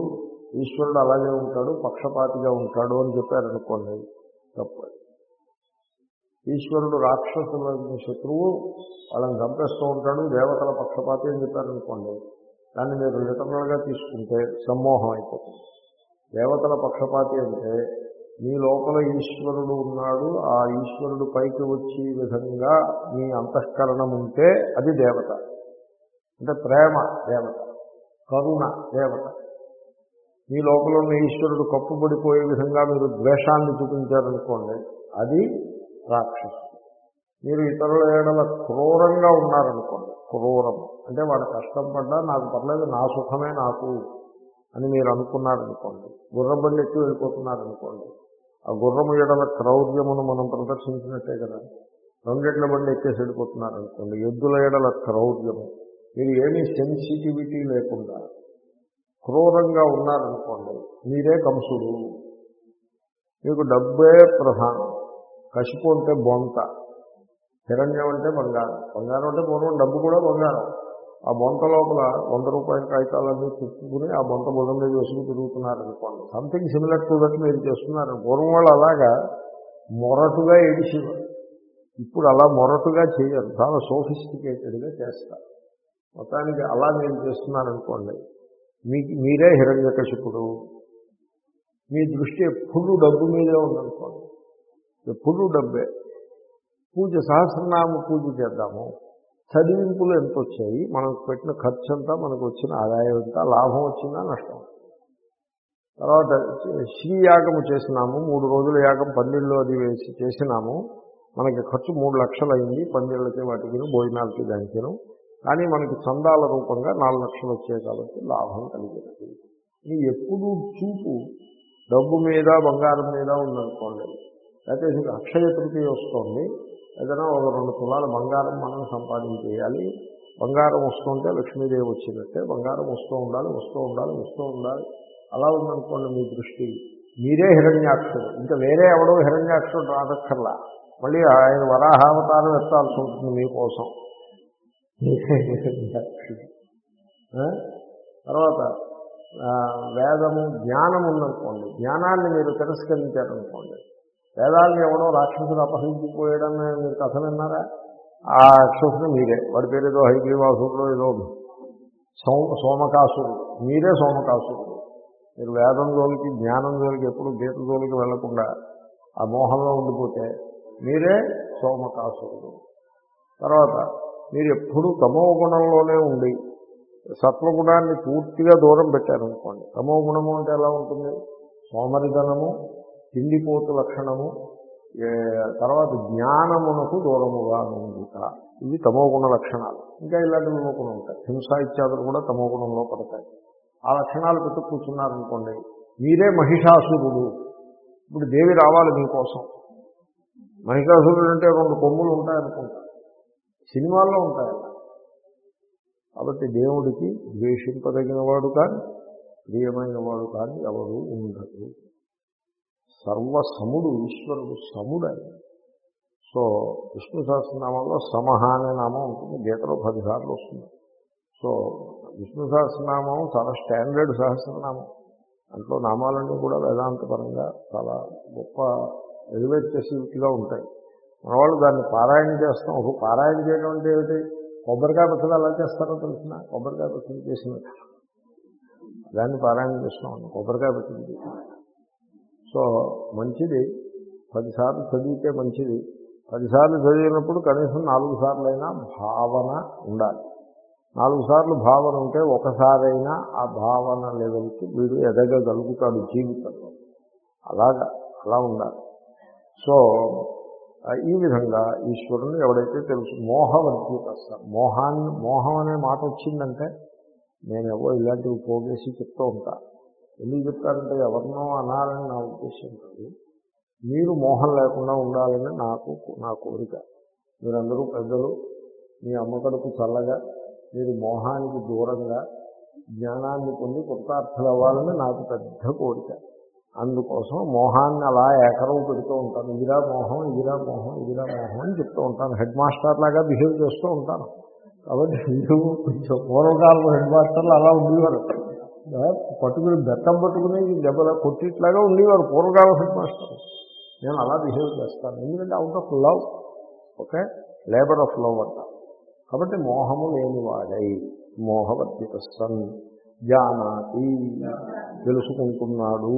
ఈశ్వరుడు అలాగే ఉంటాడు పక్షపాతిగా ఉంటాడు అని చెప్పారనుకోండి తప్పు ఈశ్వరుడు రాక్షసుల శత్రువు వాళ్ళని చంపేస్తూ ఉంటాడు దేవతల పక్షపాతి అని చెప్పారనుకోండి దాన్ని మీరు లిటరల్గా తీసుకుంటే సమ్మోహం అయిపోతుంది. దేవతల పక్షపాతి అంటే మీ లోపల ఈశ్వరుడు ఉన్నాడు ఆ ఈశ్వరుడు పైకి వచ్చే విధంగా మీ అంతఃకరణం ఉంటే అది దేవత. అంటే ప్రేమ దేవత కరుణ దేవత. మీ లోపల ఉన్న ఈశ్వరుడు కప్పుబడిపోయే విధంగా మీరు ద్వేషాన్ని చూపించారనుకోండి అది రాక్షసు. మీరు ఇతరుల ఏడల క్రూరంగా ఉన్నారనుకోండి క్రూరం. అంటే వాడు కష్టపడ్డా నాకు పర్లేదు నా సుఖమే నాకు అని మీరు అనుకున్నారనుకోండి గుర్రబండి ఎక్కి వెళ్ళిపోతున్నారనుకోండి ఆ గుర్రము ఎడల క్రౌర్యమును మనం ప్రదర్శించినట్టే కదా. రెండెట్ల బండి ఎక్కేసి వెళ్ళిపోతున్నారనుకోండి ఎద్దుల ఎడల క్రౌర్యము. మీరు ఏమీ సెన్సిటివిటీ లేకుండా క్రూరంగా ఉన్నారనుకోండి మీరే కంసుడు. మీకు డబ్బే ప్రధానం. కసిపోతే బొంత. హిరణ్యం అంటే బంగారం. బంగారం అంటే పూర్వం డబ్బు కూడా బంగారం. ఆ బొంత లోపల వంద రూపాయల కాగితాలన్నీ చుట్టుకుని ఆ బొంత బుధం మీద వేసుకుని తిరుగుతున్నారనుకోండి సంథింగ్ సిమిలర్ టు దట్ మీరు చేస్తున్నారు. పూర్వం వాళ్ళు అలాగా మొరటుగా ఏడిచేవారు. ఇప్పుడు అలా మొరటుగా చేయరు. చాలా సోఫిస్టికేటెడ్గా చేస్తారు. మొత్తానికి అలా మీరు చేస్తున్నారనుకోండి మీకు మీరే హిరణ్యకశిపుడు. మీ దృష్టి ఎప్పుడు డబ్బు మీదే ఉందనుకోండి. ఎప్పుడు డబ్బే. పూజ సహస్రనామ పూజ చేద్దాము. చదివింపులు ఎంత వచ్చాయి మనకు పెట్టిన ఖర్చు అంతా మనకు వచ్చిన ఆదాయం ఎంత? లాభం వచ్చిందా? నష్టం. తర్వాత శ్రీ యాగము చేసినాము. మూడు రోజుల యాగం పందిళ్ళు అది వేసి చేసినాము. మనకి ఖర్చు మూడు లక్షలు అయింది. పందిళ్ళకి వాటికి భోజనాలకి దానికిను. కానీ మనకి చందాల రూపంగా నాలుగు లక్షలు వచ్చాయి కాబట్టి లాభం కలిగినది ఇది ఎప్పుడూ చూపు. డబ్బు మీద బంగారం మీద ఉందనుకోండి. అయితే ఇది అక్షయ తృతీయ వస్తుంది. ఏదైనా ఒక రెండు తులాల బంగారం మనం సంపాదించేయాలి. బంగారం వస్తుంటే లక్ష్మీదేవి వచ్చినట్టే బంగారం వస్తూ ఉండాలి వస్తూ ఉండాలి వస్తూ ఉండాలి. అలా ఉందనుకోండి మీ దృష్టి. మీరే హిరణ్యాక్షుడు. ఇంకా వేరే ఎవడో హిరణ్యాక్షుడు రాదక్కర్లా. మళ్ళీ ఆయన వరాహావతారం ఎత్తాల్సి ఉంటుంది మీకోసం మీరే హిరణ్యాక్షుడు. తర్వాత వేదము జ్ఞానం ఉందనుకోండి. జ్ఞానాన్ని మీరు తిరస్కరించారనుకోండి. వేదాలను ఎవడో రాక్షసుడు అపహరించిపోయాడని మీరు కథ విన్నారా? ఆ రాక్షసుడు మీరే. వాడి పేరు ఏదో హైగ్రీవాసుడు ఏదో సోమ సోమకాసుడు. మీరే సోమకాసుడు. మీరు వేదం జోలికి జ్ఞానం జోలికి ఎప్పుడు గీత జోలికి వెళ్ళకుండా ఆ మోహంలో ఉండిపోతే మీరే సోమకాసురుడు తర్వాత మీరు ఎప్పుడూ తమో గుణంలోనే ఉండి సత్వగుణాన్ని పూర్తిగా దూరం పెట్టారనుకోండి. తమో గుణము అంటే ఎలా ఉంటుంది? సోమరిధనము తిండిపోతు లక్షణము తర్వాత జ్ఞానమునకు దూరముగా ఉండుట. ఇవి తమో గుణ లక్షణాలు. ఇంకా ఇలాంటివి కూడా ఉంటాయి. హింస ఇత్యాదులు కూడా తమో గుణంలో పడతాయి. ఆ లక్షణాలు పెట్టి కూర్చున్నారనుకోండి మీరే మహిషాసురుడు. ఇప్పుడు దేవి రావాలి మీకోసం. మహిషాసురుడు అంటే రెండు కొమ్ములు ఉంటాయనుకుంటా. సినిమాల్లో ఉంటాయి కాబట్టి దేవుడికి ద్వేషింపదగిన వాడు కానీ ప్రియమైన వాడు కానీ ఎవరు ఉండదు సర్వసముడు ఈశ్వరుడు సముడు. ఆయన సో విష్ణు సహస్రనామంలో సమహ అనే నామం ఉంటుంది గీతలో పదిసార్లు వస్తుంది. సో విష్ణు సహస్రనామం చాలా స్టాండర్డ్ సహస్రనామం. దాంట్లో నామాలన్నీ కూడా వేదాంతపరంగా చాలా గొప్ప ఎలివేట్ చేసేవిగా ఉంటాయి. మనవాళ్ళు దాన్ని పారాయణ చేస్తాం. ఒక పారాయణ చేయడం అంటే ఏమిటి? కొబ్బరికాయ పచ్చడి ఎలా చేస్తారో తెలిసిన? కొబ్బరికాయ పచ్చడి చేసినట్టు దాన్ని పారాయణ చేస్తున్నాం. కొబ్బరికాయ పచ్చడి చేసినట్టు సో మంచిది. పదిసార్లు చదివితే మంచిది. పదిసార్లు చదివినప్పుడు కనీసం నాలుగు సార్లు అయినా భావన ఉండాలి. నాలుగు సార్లు భావన ఉంటే ఒకసారైనా ఆ భావన లెవెల్కి వీడు ఎదగగలుగుతాడు జీవితంలో. అలాగా అలా ఉండాలి. సో ఈ విధంగా ఈశ్వరుని ఎవడైతే తెలుసు మోహవర్గీత మోహాన్ని మోహం అనే మాట వచ్చిందంటే నేనేవో ఇలాంటివి పోగేసి చెప్తూ ఉంటాను ఎందుకు చెప్తారంటే ఎవరినో అనాలని నా ఉద్దేశం కాదు. మీరు మోహం లేకుండా ఉండాలని నాకు నా కోరిక. మీరందరూ పెద్దలు మీ అమ్మకడుపు చల్లగా మీరు మోహానికి దూరంగా జ్ఞానాన్ని పొంది కృతార్థులు అవ్వాలని నాకు పెద్ద కోరిక. అందుకోసం మోహాన్ని అలా ఏకరవు పెడుతూ ఉంటాను. ఇదిరా మోహం ఇదిరా మోహం ఇదిరా మోహం అని చెప్తూ ఉంటాను. హెడ్ మాస్టర్ లాగా బిహేవ్ చేస్తూ ఉంటాను. కాబట్టి మీరు కొంచెం పూర్వకాలం హెడ్ మాస్టర్లు అలా ఉండేవారు. పట్టుకుని బెత్తం పట్టుకుని దెబ్బల కొట్టిట్లాగా ఉండేవారు పూర్వకాల హెడ్ మాస్టర్. నేను అలా బిహేవ్ చేస్తాను. ఎందుకంటే out of love okay labour of love అంట. కాబట్టి మోహము లేనివాడై మోహవర్జిత సన్ జానాతి తెలుసుకుంటున్నాడు.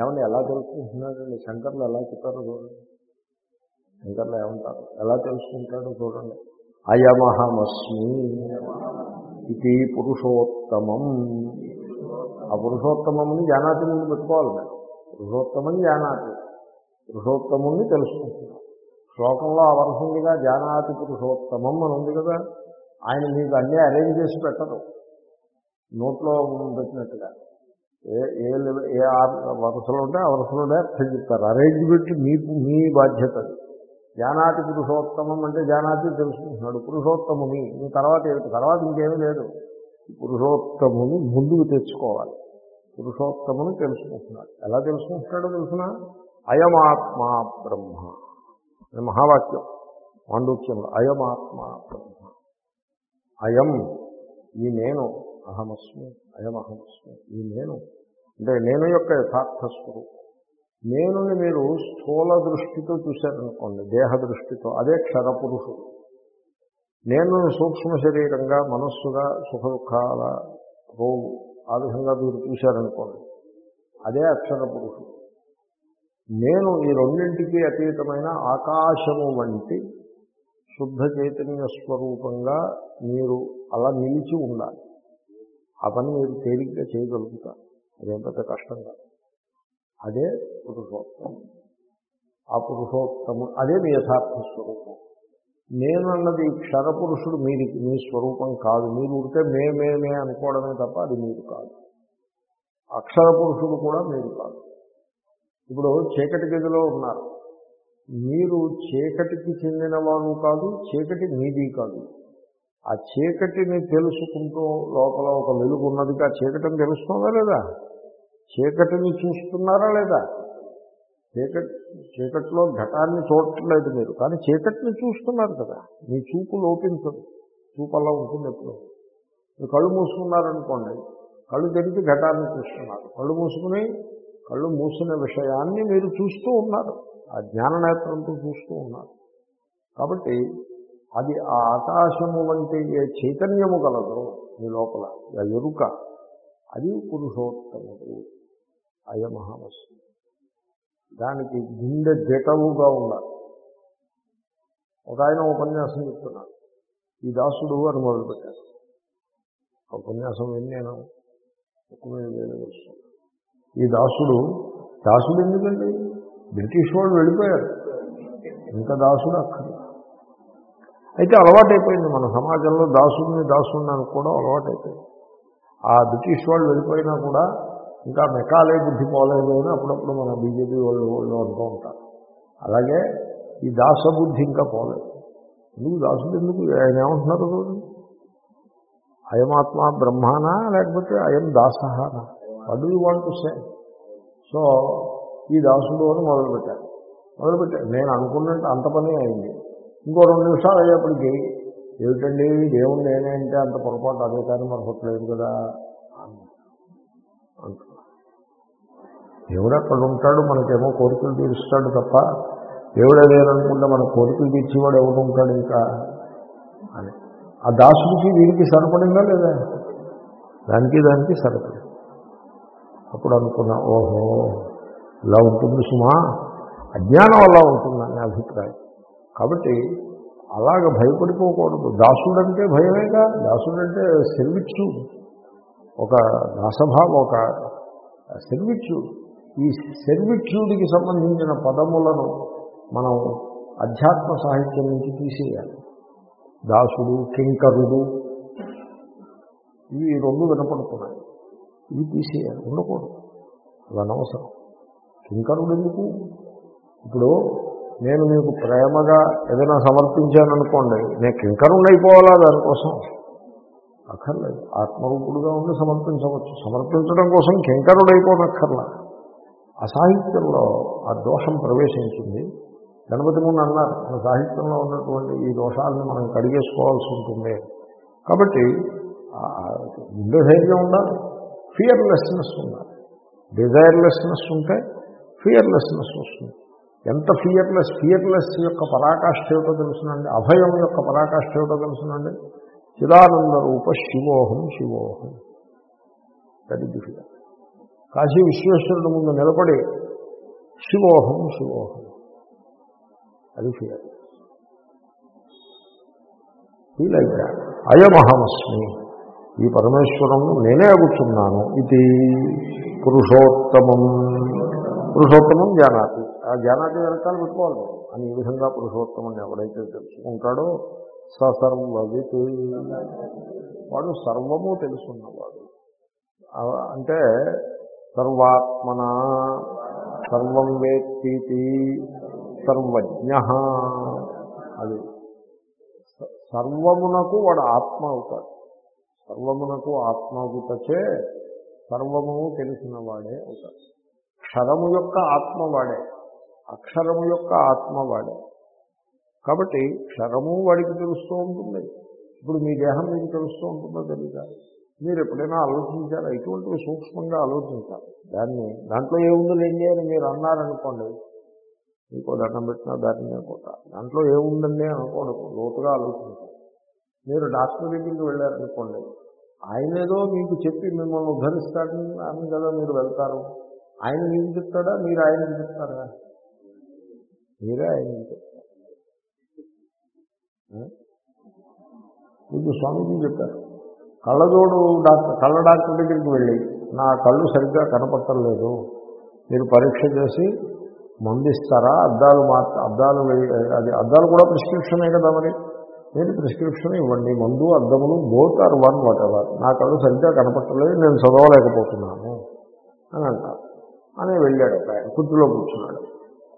ఏమన్నా ఎలా తెలుసుకుంటున్నాడండి? శంకర్లు ఎలా చెప్పారో చూడండి. శంకర్లు ఏమంటారు? ఎలా తెలుసుకుంటాడో చూడండి. అయమహమస్మి ఇది పురుషోత్తమం ఆ పురుషోత్తమముని జానాతి ముందు పెట్టుకోవాలి మీరు. పురుషోత్తమని జానాతి పురుషోత్తముని తెలుసుకుంటున్నాం శ్లోకంలో ఆ వరుసందిగా జానాతి పురుషోత్తమం అని ఉంది కదా ఆయన మీకు అన్నీ అరేంజ్ చేసి పెట్టరు. నోట్లో పెట్టినట్టుగా. ఏ ఏ ఏ వరుసలు ఉంటే ఆ వరుసలోనే అర్థం చెప్తారు. అరేంజ్మెంట్ మీకు మీ బాధ్యత జానాతి పురుషోత్తమం అంటే జానాతి తెలుసుకుంటున్నాడు. పురుషోత్తముని మీ తర్వాత ఏమిటి? తర్వాత ఇంకేమీ లేదు. పురుషోత్తముని ముందుకు తెచ్చుకోవాలి. పురుషోత్తముని తెలుసుకుంటున్నాడు. ఎలా తెలుసుకుంటున్నాడో తెలుసిన? అయమాత్మా బ్రహ్మ. అని మహావాక్యం. పాండూక్యంలో అయమాత్మ బ్రహ్మ. అయం ఈ నేను అహమస్మి అయం ఈ నేను. అంటే నేను యొక్క యథార్థ స్వరూపం. నేనుని మీరు స్థూల దృష్టితో చూశారనుకోండి దేహ దృష్టితో అదే క్షరపురుషుడు. నేను సూక్ష్మ శరీరంగా మనస్సుగా సుఖ దుఃఖాల రోగు ఆ విధంగా మీరు చూశారనుకోండి. అదే అక్షర పురుషుడు. నేను ఈ రెండింటికి అతీతమైన ఆకాశము వంటి శుద్ధ చైతన్య స్వరూపంగా మీరు అలా నిలిచి ఉండాలి. ఆ పని మీరు తేలిగ్గా చేయగలుగుతారు. అదేం పెద్ద కష్టం కాదు. అదే పురుషోత్తమం ఆ పురుషోత్తము అదే మీ యథార్థ స్వరూపం. నేను అన్నది క్షరపురుషుడు మీది మీ స్వరూపం కాదు. మీరు ఉంటే మేమేమే అనుకోవడమే తప్ప అది మీరు కాదు. అక్షర పురుషుడు కూడా మీరు కాదు. ఇప్పుడు చీకటి గదిలో ఉన్నారు. మీరు చీకటికి చెందినవారు కాదు చీకటి మీది కాదు. ఆ చీకటిని తెలుసుకుంటూ లోపల ఒక వెలుగు ఉన్నదిగా ఆ చీకటిని తెలుస్తుందా లేదా? చీకటిని చూస్తున్నారా లేదా? చీకటి చీకట్లో ఘటాన్ని చూడట్లేదు మీరు. కానీ చీకటిని చూస్తున్నారు కదా. మీ చూపు లోపించదు. చూపు అలా ఉంటుంది ఎప్పుడు. మీరు కళ్ళు మూసుకున్నారనుకోండి కళ్ళు తెరిచి ఘటాన్ని చూస్తున్నారు. కళ్ళు మూసుకుని కళ్ళు మూసిన విషయాన్ని మీరు చూస్తూ ఉన్నారు. ఆ జ్ఞాననేత్రంతో చూస్తూ ఉన్నారు. కాబట్టి అది ఆ ఆకాశము వంటి ఏ చైతన్యము కలదు మీ లోపల. ఆ ఎరుక అది పురుషోత్తముడు. అయమహావస్తు దానికి గుండె జటవుగా ఉండాలి ఒక ఆయన ఉపన్యాసం చెప్తున్నాడు. ఈ దాసుడు అని మొదలుపెట్టాడు. ఉపన్యాసం విని నేను ఈ దాసుడు దాసుడు ఎందుకండి? బ్రిటిష్ వాళ్ళు వెళ్ళిపోయారు ఇంకా దాసుడు అక్కడ. అయితే అలవాటైపోయింది మన సమాజంలో దాసుడిని దాసుడిని అనుకోవడం అలవాటైపోయింది. ఆ బ్రిటిష్ వాళ్ళు వెళ్ళిపోయినా కూడా ఇంకా మెకాలే బుద్ధి పోలేదు అని అప్పుడప్పుడు మన బీజేపీ వాళ్ళు వాళ్ళు అనుకో ఉంటారు. అలాగే ఈ దాస బుద్ధి ఇంకా పోలేదు. ఎందుకు దాసుడు ఎందుకు? ఆయన ఏమంటున్నారు చూడండి అయమాత్మ బ్రహ్మానా లేకపోతే అయం దాసహానా what you want to say so ఈ దాసుడు అని మొదలుపెట్టారు. మొదలుపెట్టారు. నేను అనుకున్నట్టు అంత పని అయింది. ఇంకో రెండు నిమిషాలు అయ్యేప్పటికి ఏమిటండి? దేవుడు నేనే అంటే అంత పొరపాటు అదే కానీ మరొకట్లేదు కదా అంటున్నా దేవుడు అక్కడ ఉంటాడు మనకేమో కోరికలు తీరుస్తాడు తప్ప దేవుడే లేదనుకుంటే మన కోరికలు తీర్చేవాడు ఎవడు ఉంటాడు ఇంకా? అని ఆ దాసుడికి వీరికి సరిపడిందా లేదా? దానికి దానికి సరిపడింది. అప్పుడు అనుకున్నా ఓహో ఇలా ఉంటుంది సుమా. అజ్ఞానం అలా ఉంటుందని అభిప్రాయం. కాబట్టి అలాగ భయపడిపోకూడదు. దాసుడంటే భయమేగా? దాసుడంటే సెల్విచ్చు ఒక దాసభావం ఒక సెల్విచ్చు ఈ సెర్విట్యూడ్కి సంబంధించిన పదములను మనం అధ్యాత్మ సాహిత్యం నుంచి తీసేయాలి. దాసుడు కింకరుడు ఇవి రెండు వినపడుతున్నాయి. ఇవి తీసేయాలి ఉండకూడదు. అది అనవసరం. కింకరుడు ఎందుకు? ఇప్పుడు నేను మీకు ప్రేమగా ఏదైనా సమర్పించాననుకోండి నేను కింకరుడు అయిపోవాలా దానికోసం? అక్కర్లేదు. ఆత్మరూపుడుగా ఉండి సమర్పించవచ్చు. సమర్పించడం కోసం కింకరుడు అసాహిత్యంలో ఆ సాహిత్యంలో ఆ దోషం ప్రవేశించింది. గణపతి ముందు అన్నారు మన సాహిత్యంలో ఉన్నటువంటి ఈ దోషాలను మనం కడిగేసుకోవాల్సి ఉంటుంది. కాబట్టి గుండె ధైర్యం ఉండాలి ఫియర్లెస్నెస్ ఉండాలి డిజైర్లెస్నెస్ ఉంటే ఫియర్లెస్నెస్ వస్తుంది. ఎంత ఫియర్లెస్ ఫియర్లెస్ యొక్క పరాకాష్ఠ ఏమిటో తెలుసునండి? అభయం యొక్క పరాకాష్ఠ ఏమిటో తెలుసునండి? చిదానంద రూప శివోహం శివోహం. దట్ ది ఫియర్ కాశీ విశ్వేశ్వరుడు ముందు నిలబడి శివోహం శివోహం అది ఫియర్ వీలైతే అయమహమస్మి. ఈ పరమేశ్వరం నేనే అగుతున్నాను ఇది పురుషోత్తమం. పురుషోత్తమం జానాతి ఆ జానాతి వెనకాల పెట్టుకోవాలి. అని ఈ విధంగా పురుషోత్తమని ఎవడైతే తెలుసుకుంటాడో ససర్వవిత్ వాడు సర్వము తెలుసున్నవాడు అంటే సర్వాత్మన సర్వం వేత్తి సర్వజ్ఞ అది. సర్వమునకు వాడు ఆత్మ అవుతాడు. సర్వమునకు ఆత్మగుతచే సర్వము తెలిసిన వాడే అవుతాడు. క్షరము యొక్క ఆత్మ వాడే. అక్షరము యొక్క ఆత్మ వాడే. కాబట్టి క్షరము వాడికి తెలుస్తూ ఉంటుంది. ఇప్పుడు మీ దేహం మీకు తెలుస్తూ ఉంటుందో తెలియదు మీరు ఎప్పుడైనా ఆలోచించారా? ఇటువంటివి సూక్ష్మంగా ఆలోచించాలి. దాన్ని దాంట్లో ఏముందండి అని మీరు అన్నారనుకోండి మీకు దండం పెట్టినా దాన్ని పోతా దాంట్లో ఏముందండి అనుకోవడం లోతుగా ఆలోచించాలి. మీరు డాక్టర్ దగ్గరికి వెళ్ళారనుకోండి ఆయన ఏదో మీకు చెప్పి మిమ్మల్ని ఉద్ధరిస్తాడని అని కదా మీరు వెళ్తారు. ఆయన మీకు చెప్తాడా? మీరు ఆయనకి చెప్తారా? మీరే ఆయనకి చెప్తారు. మీకు స్వామీజీ చెప్పారు కళ్ళజోడు డాక్టర్ కళ్ళ డాక్టర్ దగ్గరికి వెళ్ళి నా కళ్ళు సరిగ్గా కనపడటం మీరు పరీక్ష చేసి మందు ఇస్తారా అద్దాలు మాత్రం అద్దాలు అది అద్దాలు కూడా ప్రిస్క్రిప్షనే కదా మరి? నేను ప్రిస్క్రిప్షన్ ఇవ్వండి. మందు అద్దములు both are one whatever నా కళ్ళు సరిగ్గా కనపట్టలేదు నేను చదవలేకపోతున్నాను. అని అంటారు అని వెళ్ళాడు ఒక ఆయన. కుర్చీలో కూర్చున్నాడు.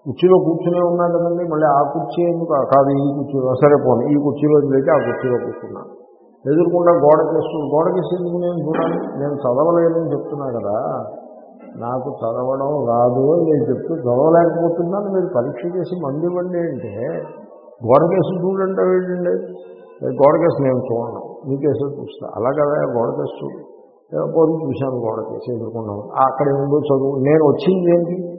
కుర్చీలో కూర్చునే ఉన్నాడు కదండి మళ్ళీ ఆ కుర్చీ ఎందుకు? కాదు ఈ కుర్చీలో. సరే పోను ఈ కుర్చీలో లేక ఆ కుర్చీలో కూర్చున్నాను ఎదురుకుండా గోడ కేసు గోడకి ఎందుకు నేను చూడాలి? నేను చదవలేనని చెప్తున్నా కదా. నాకు చదవడం రాదు అని నేను చెప్తూ చదవలేకపోతున్నాను. మీరు పరీక్ష చేసి మంది ఇవ్వండి అంటే గోడకేసి చూడంటే ఏంటండి? గోడ నేను చూడను. మీ కేసు చూస్తా. అలా కదా గోడకేసి చూడు పోదు చూశాను గోడకేసి ఎదుర్కొన్నాను అక్కడ ఏముందో చదువు. నేను వచ్చింది ఏంటి?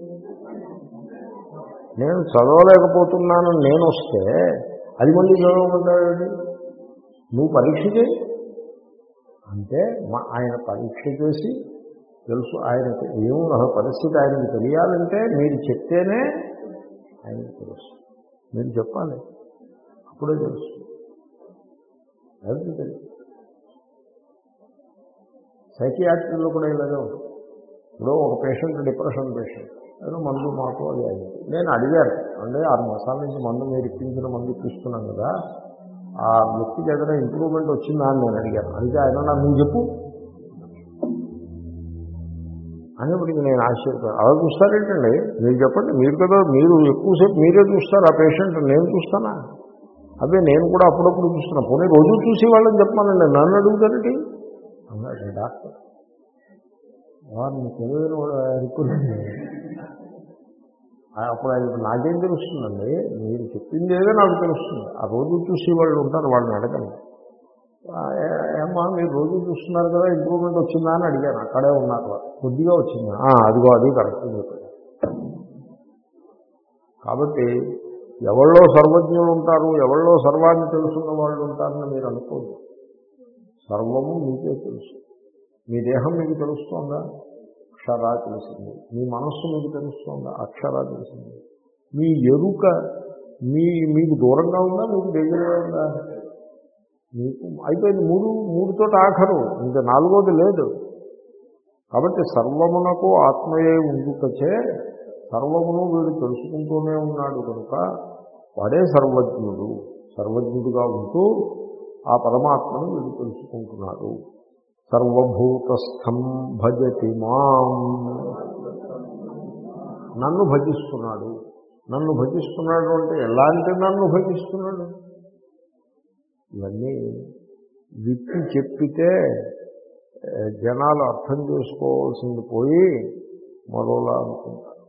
నేను చదవలేకపోతున్నాను. నేను వస్తే అది మళ్ళీ చదవమంటాడు నువ్వు పరీక్ష చేయి. అంటే మా ఆయన పరీక్ష చేసి తెలుసు ఆయన ఏమో పరిస్థితి ఆయనకు తెలియాలంటే మీరు చెప్తేనే ఆయన తెలుసు. మీరు చెప్పాలి. అప్పుడే తెలుసు. అది సైకియాట్రీలో కూడా ఇలాగే ఉంటుంది. ఇప్పుడు ఒక పేషెంట్ డిప్రెషన్ పేషెంట్. ఏదో మందు మాకు అది అయింది. నేను అడిగాను. అంటే ఆరు మాసాల నుంచి మందు మీరు ఇప్పించిన మందు ఇప్పిస్తున్నాను కదా. ఆ వ్యక్తికి ఏదైనా ఇంప్రూవ్మెంట్ వచ్చిందా అని నేను అడిగాను. అడిగితే ఆయన నాకు నువ్వు చెప్పు. అనేప్పటికీ నేను ఆశ్చర్యపోయాను అలా చూస్తారేంటండి మీరు చెప్పండి. మీరు కదా మీరు ఎక్కువసేపు మీరే చూస్తారు ఆ పేషెంట్ నేను చూస్తానా? అదే నేను కూడా అప్పుడప్పుడు చూస్తున్నా. పోనీ రోజు చూసి వాళ్ళని చెప్పానండి నన్ను అడుగుతారండి అన్నాడు డాక్టర్. వారిని తెలియని వాడు అప్పుడు ఆయన నాకేం తెలుస్తుందండి? మీరు చెప్పింది ఏదో నాకు తెలుస్తుంది. ఆ రోజు చూసి వాళ్ళు ఉంటారు వాళ్ళని అడగండి. ఏ- ఏమ్మా మీరు రోజు చూస్తున్నారు కదా ఇంప్రూవ్మెంట్ వచ్చిందా అని అడిగాను అక్కడే ఉన్నారు కొద్దిగా వచ్చిందా. అదిగో అది కరెక్ట్ చెప్పాడు కాబట్టి ఎవళ్ళో సర్వజ్ఞులు ఉంటారు ఎవళ్ళో సర్వాన్ని తెలుసున్న వాళ్ళు ఉంటారని మీరు అనుకోండి. సర్వము మీకే తెలుసు. మీ దేహం మీకు తెలుస్తోందా? అక్షర తెలిసింది మీ మనస్సు మీకు తెలుస్తుంది అక్షరా తెలిసింది మీ ఎరుక మీ మీకు దూరంగా ఉందా మీకు దగ్గరగా ఉందా? మీకు అయిపోయింది మూడు మూడుతో ఆఖరు ఇంకా నాలుగోది లేదు. కాబట్టి సర్వమునకు ఆత్మయే ఉండుకచే సర్వమును వీడు తెలుసుకుంటూనే ఉన్నాడు కనుక వాడే సర్వజ్ఞుడు. సర్వజ్ఞుడుగా ఉంటూ ఆ పరమాత్మను వీడు తెలుసుకుంటున్నాడు. సర్వభూతస్థం భజతి మాం. నన్ను భజిస్తున్నాడు. నన్ను భజిస్తున్నాడు అంటే ఎలాంటి నన్ను భజిస్తున్నాడు? ఇవన్నీ విప్పి చెప్పితే జనాలు అర్థం చేసుకోవాల్సింది పోయి మరోలా అనుకుంటారు.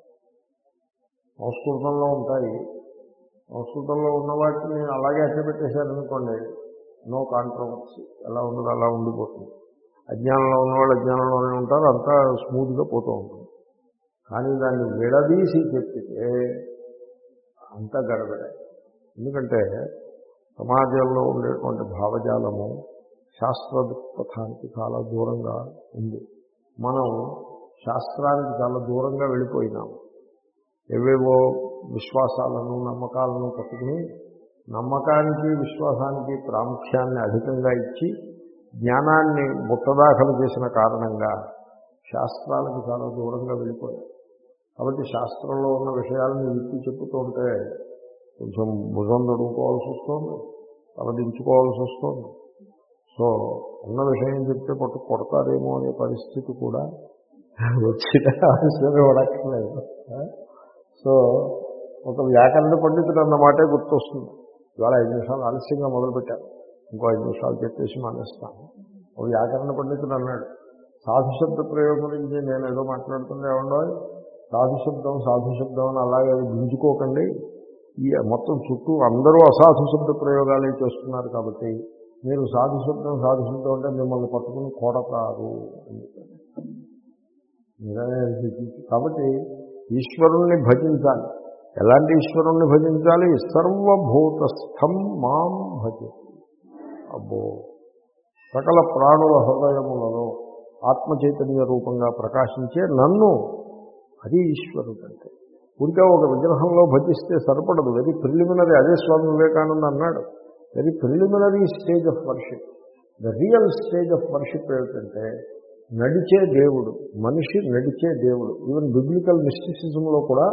సంస్కృతంలో ఉంటాయి. సంస్కృతంలో ఉన్న వాటిని అలాగే అట్టబెట్టేశారనుకోండి నో కాంట్రవర్సీ. ఎలా ఉన్నదో అలా ఉండిపోతుంది. అజ్ఞానంలో ఉన్నవాళ్ళు అజ్ఞానంలోనే ఉంటారు అంతా స్మూత్గా పోతూ ఉంటుంది. కానీ దాన్ని విడదీసి చెప్పితే అంతా గడబడే. ఎందుకంటే సమాజంలో ఉండేటువంటి భావజాలము శాస్త్ర దృక్పథానికి చాలా దూరంగా ఉంది. మనం శాస్త్రానికి చాలా దూరంగా వెళ్ళిపోయినాము. ఏవేవో విశ్వాసాలను నమ్మకాలను పట్టుకుని నమ్మకానికి విశ్వాసానికి ప్రాముఖ్యాన్ని అధికంగా ఇచ్చి జ్ఞానాన్ని ముట్టదాఖలు చేసిన కారణంగా శాస్త్రాలకు చాలా దూరంగా వెళ్ళిపోయాయి. కాబట్టి శాస్త్రంలో ఉన్న విషయాలను విప్పి చెప్పుతుంటే కొంచెం భుజం నడుపుకోవాల్సి వస్తుంది తలదించుకోవాల్సి వస్తుంది. సో ఉన్న విషయం చెప్తే పట్టు కొడతారేమో అనే పరిస్థితి కూడా వచ్చిన ఆశ్చర్యపడక్కర్లేదు సో ఒక వ్యాకరణ పండితుడు అన్నమాటే గుర్తొస్తుంది. ఇవాళ ఐదు నిమిషాలు ఆలస్యంగా మొదలుపెట్టారు. ఇంకో ఐదు నిమిషాలు చెప్పేసి మానేస్తాను. ఒక వ్యాకరణ పండితుడు అన్నాడు సాధు శబ్ద ప్రయోగం గురించి నేను ఏదో మాట్లాడుతుండే ఉండాలి సాధు శబ్దం సాధు శబ్దం అని అలాగే గుంజుకోకండి. ఈ మొత్తం చుట్టూ అందరూ అసాధు శబ్ద ప్రయోగాలే చేస్తున్నారు కాబట్టి మీరు సాధుశుద్ధం సాధుశుద్ధం అంటే మిమ్మల్ని పట్టుకుని కొడతారు. కాబట్టి ఈశ్వరుణ్ణి భజించాలి. ఎలాంటి ఈశ్వరుణ్ణి భజించాలి? సర్వభూతస్థం మాం భజతి అబ్బో. సకల ప్రాణుల హృదయములలో ఆత్మ చైతన్య రూపంగా ప్రకాశించే నన్ను అది ఈశ్వరుడు అంటే ఊరికే ఒక విగ్రహంలో భజిస్తే సరిపడదు. వెరీ ప్రిలిమినరీ అదే స్వామి వివేకానంద అన్నాడు. Very preliminary stage of worship the real stage of worship ఏమిటంటే నడిచే దేవుడు మనిషి నడిచే దేవుడు. ఈవెన్ బిబ్లికల్ మిస్టిసిజంలో కూడా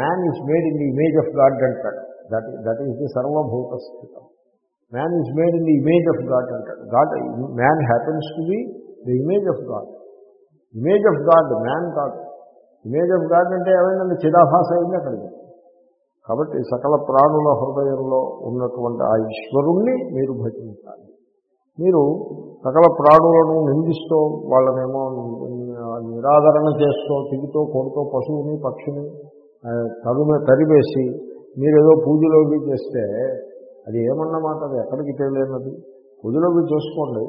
man is made in the image of God అంటాడు దట్ దట్ ఈస్ ది సర్వభూత స్థితం. Man is made in the image of God అంటాడు God man happens to be the image of God image of God man కాదు image of God అంటే ఏమైనా చిదాభాస అయింది అక్కడికి కాబట్టి సకల ప్రాణుల హృదయంలో ఉన్నటువంటి ఆ ఈశ్వరుణ్ణి మీరు భజించాలి. మీరు సకల ప్రాణులను నిందిస్తూ వాళ్ళనేమో నిరాదరణ చేస్తూ తిగుతూ కొడుతూ పశువుని పక్షిని ఆ, తరుమే తరివేసి మీరేదో పూజలోకి చేస్తే అది ఏమన్నమాట అది ఎక్కడికి తెలియనది పూజలోకి చేసుకోండి.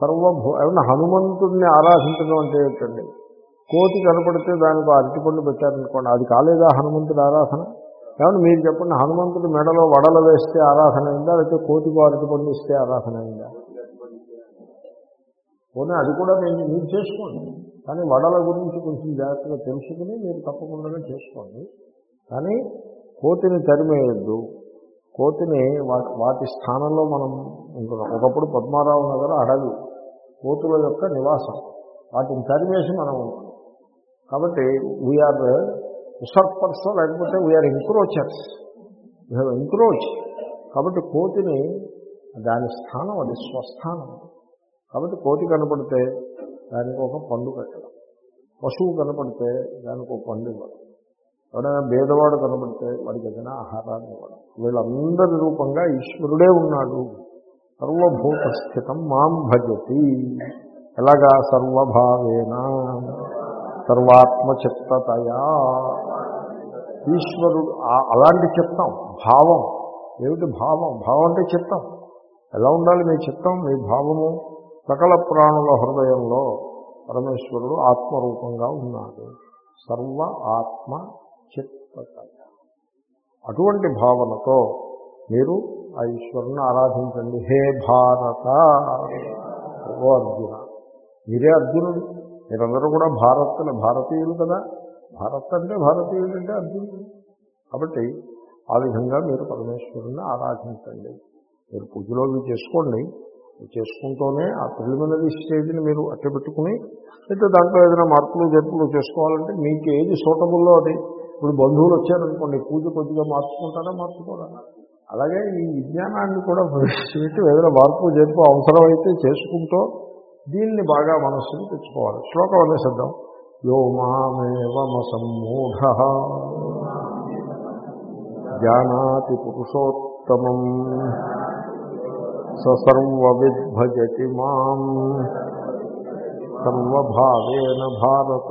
సర్వభూ ఏమన్నా హనుమంతుడిని ఆరాధించడం అంటే ఏంటండి? కోతి కనపడితే దానికి అరటిపండు పెట్టారనుకోండి. అది కాలేదా హనుమంతుడి ఆరాధన? ఏమన్నా మీరు చెప్పండి హనుమంతుడి మెడలో వడలు వేస్తే ఆరాధన అయిందా? లేకపోతే కోతికి అరటిపండు ఇస్తే ఆరాధన అయిందా? పోనీ అది కూడా నేను మీరు చేసుకోండి. కానీ వడల గురించి కొంచెం జాగ్రత్తగా తెలుసుకుని మీరు తప్పకుండానే చేసుకోండి. కానీ కోతిని తరిమేయద్దు. కోతిని వాటి స్థానంలో మనం ఉంటున్నాం. ఒకప్పుడు పద్మారావు నగర్ అడవి కోతుల యొక్క నివాసం. వాటిని తరిమేసి మనం ఉంటున్నాం. కాబట్టి వీఆర్ ఉసర్పర్స్ లేకపోతే వీఆర్ ఎంక్రోచర్స్ వీఆర్ ఎంక్రోచ్ కాబట్టి కోతిని దాని స్థానం అది స్వస్థానం. కాబట్టి కోతి కనపడితే దానికి ఒక పండు కట్టడం. పశువు కనపడితే దానికి ఒక పండు ఇవ్వడం. ఎవడైనా భేదవాడు కనబడితే వాడికి ఏదైనా ఆహారాన్ని ఇవ్వడం. వీళ్ళందరి రూపంగా ఈశ్వరుడే ఉన్నాడు. సర్వభూతస్థితం మాం భజతి. ఎలాగా? సర్వభావేన సర్వాత్మచిత్తతయా. ఈశ్వరుడు అలాంటి చిత్తం భావం. ఏమిటి భావం? భావం అంటే చిత్తం. ఎలా ఉండాలి మీ చిత్తం మీ భావము? సకల ప్రాణుల హృదయంలో పరమేశ్వరుడు ఆత్మరూపంగా ఉన్నాడు. సర్వ ఆత్మ చిత్తతయ అటువంటి భావనతో మీరు ఆ ఈశ్వరుని ఆరాధించండి. హే భారత! ఓ అర్జున! మీరే అర్జునుడు. మీరందరూ కూడా భారత్తులు భారతీయులు కదా. భారత్ అంటే భారతీయులు అంటే అర్జునుడు. కాబట్టి ఆ విధంగా మీరు పరమేశ్వరుని ఆరాధించండి. మీరు పూజలో ఇవి చేసుకోండి. చేసుకుంటూనే ఆ ప్రిలిమినరీ స్టేజ్ని మీరు అట్టబెట్టుకుని అయితే దాంట్లో ఏదైనా మార్పులు జరుపులు చేసుకోవాలంటే మీకు ఏది సూటబుల్లో అది ఇప్పుడు బంధువులు వచ్చారనుకోండి పూజ కొద్దిగా మార్చుకుంటారా మార్చుకోరా? అలాగే ఈ విజ్ఞానాన్ని కూడా ప్రవేశపెట్టి ఏదైనా మార్పు జరుపు అవసరమైతే చేసుకుంటూ దీన్ని బాగా మనస్సుని తెచ్చుకోవాలి. శ్లోకం అనేసిద్దాం యో మామేవమసమ్మూఢ జానాతి పురుషోత్తమం సర్వవిద్భజతి మాం సర్వభావేన భారత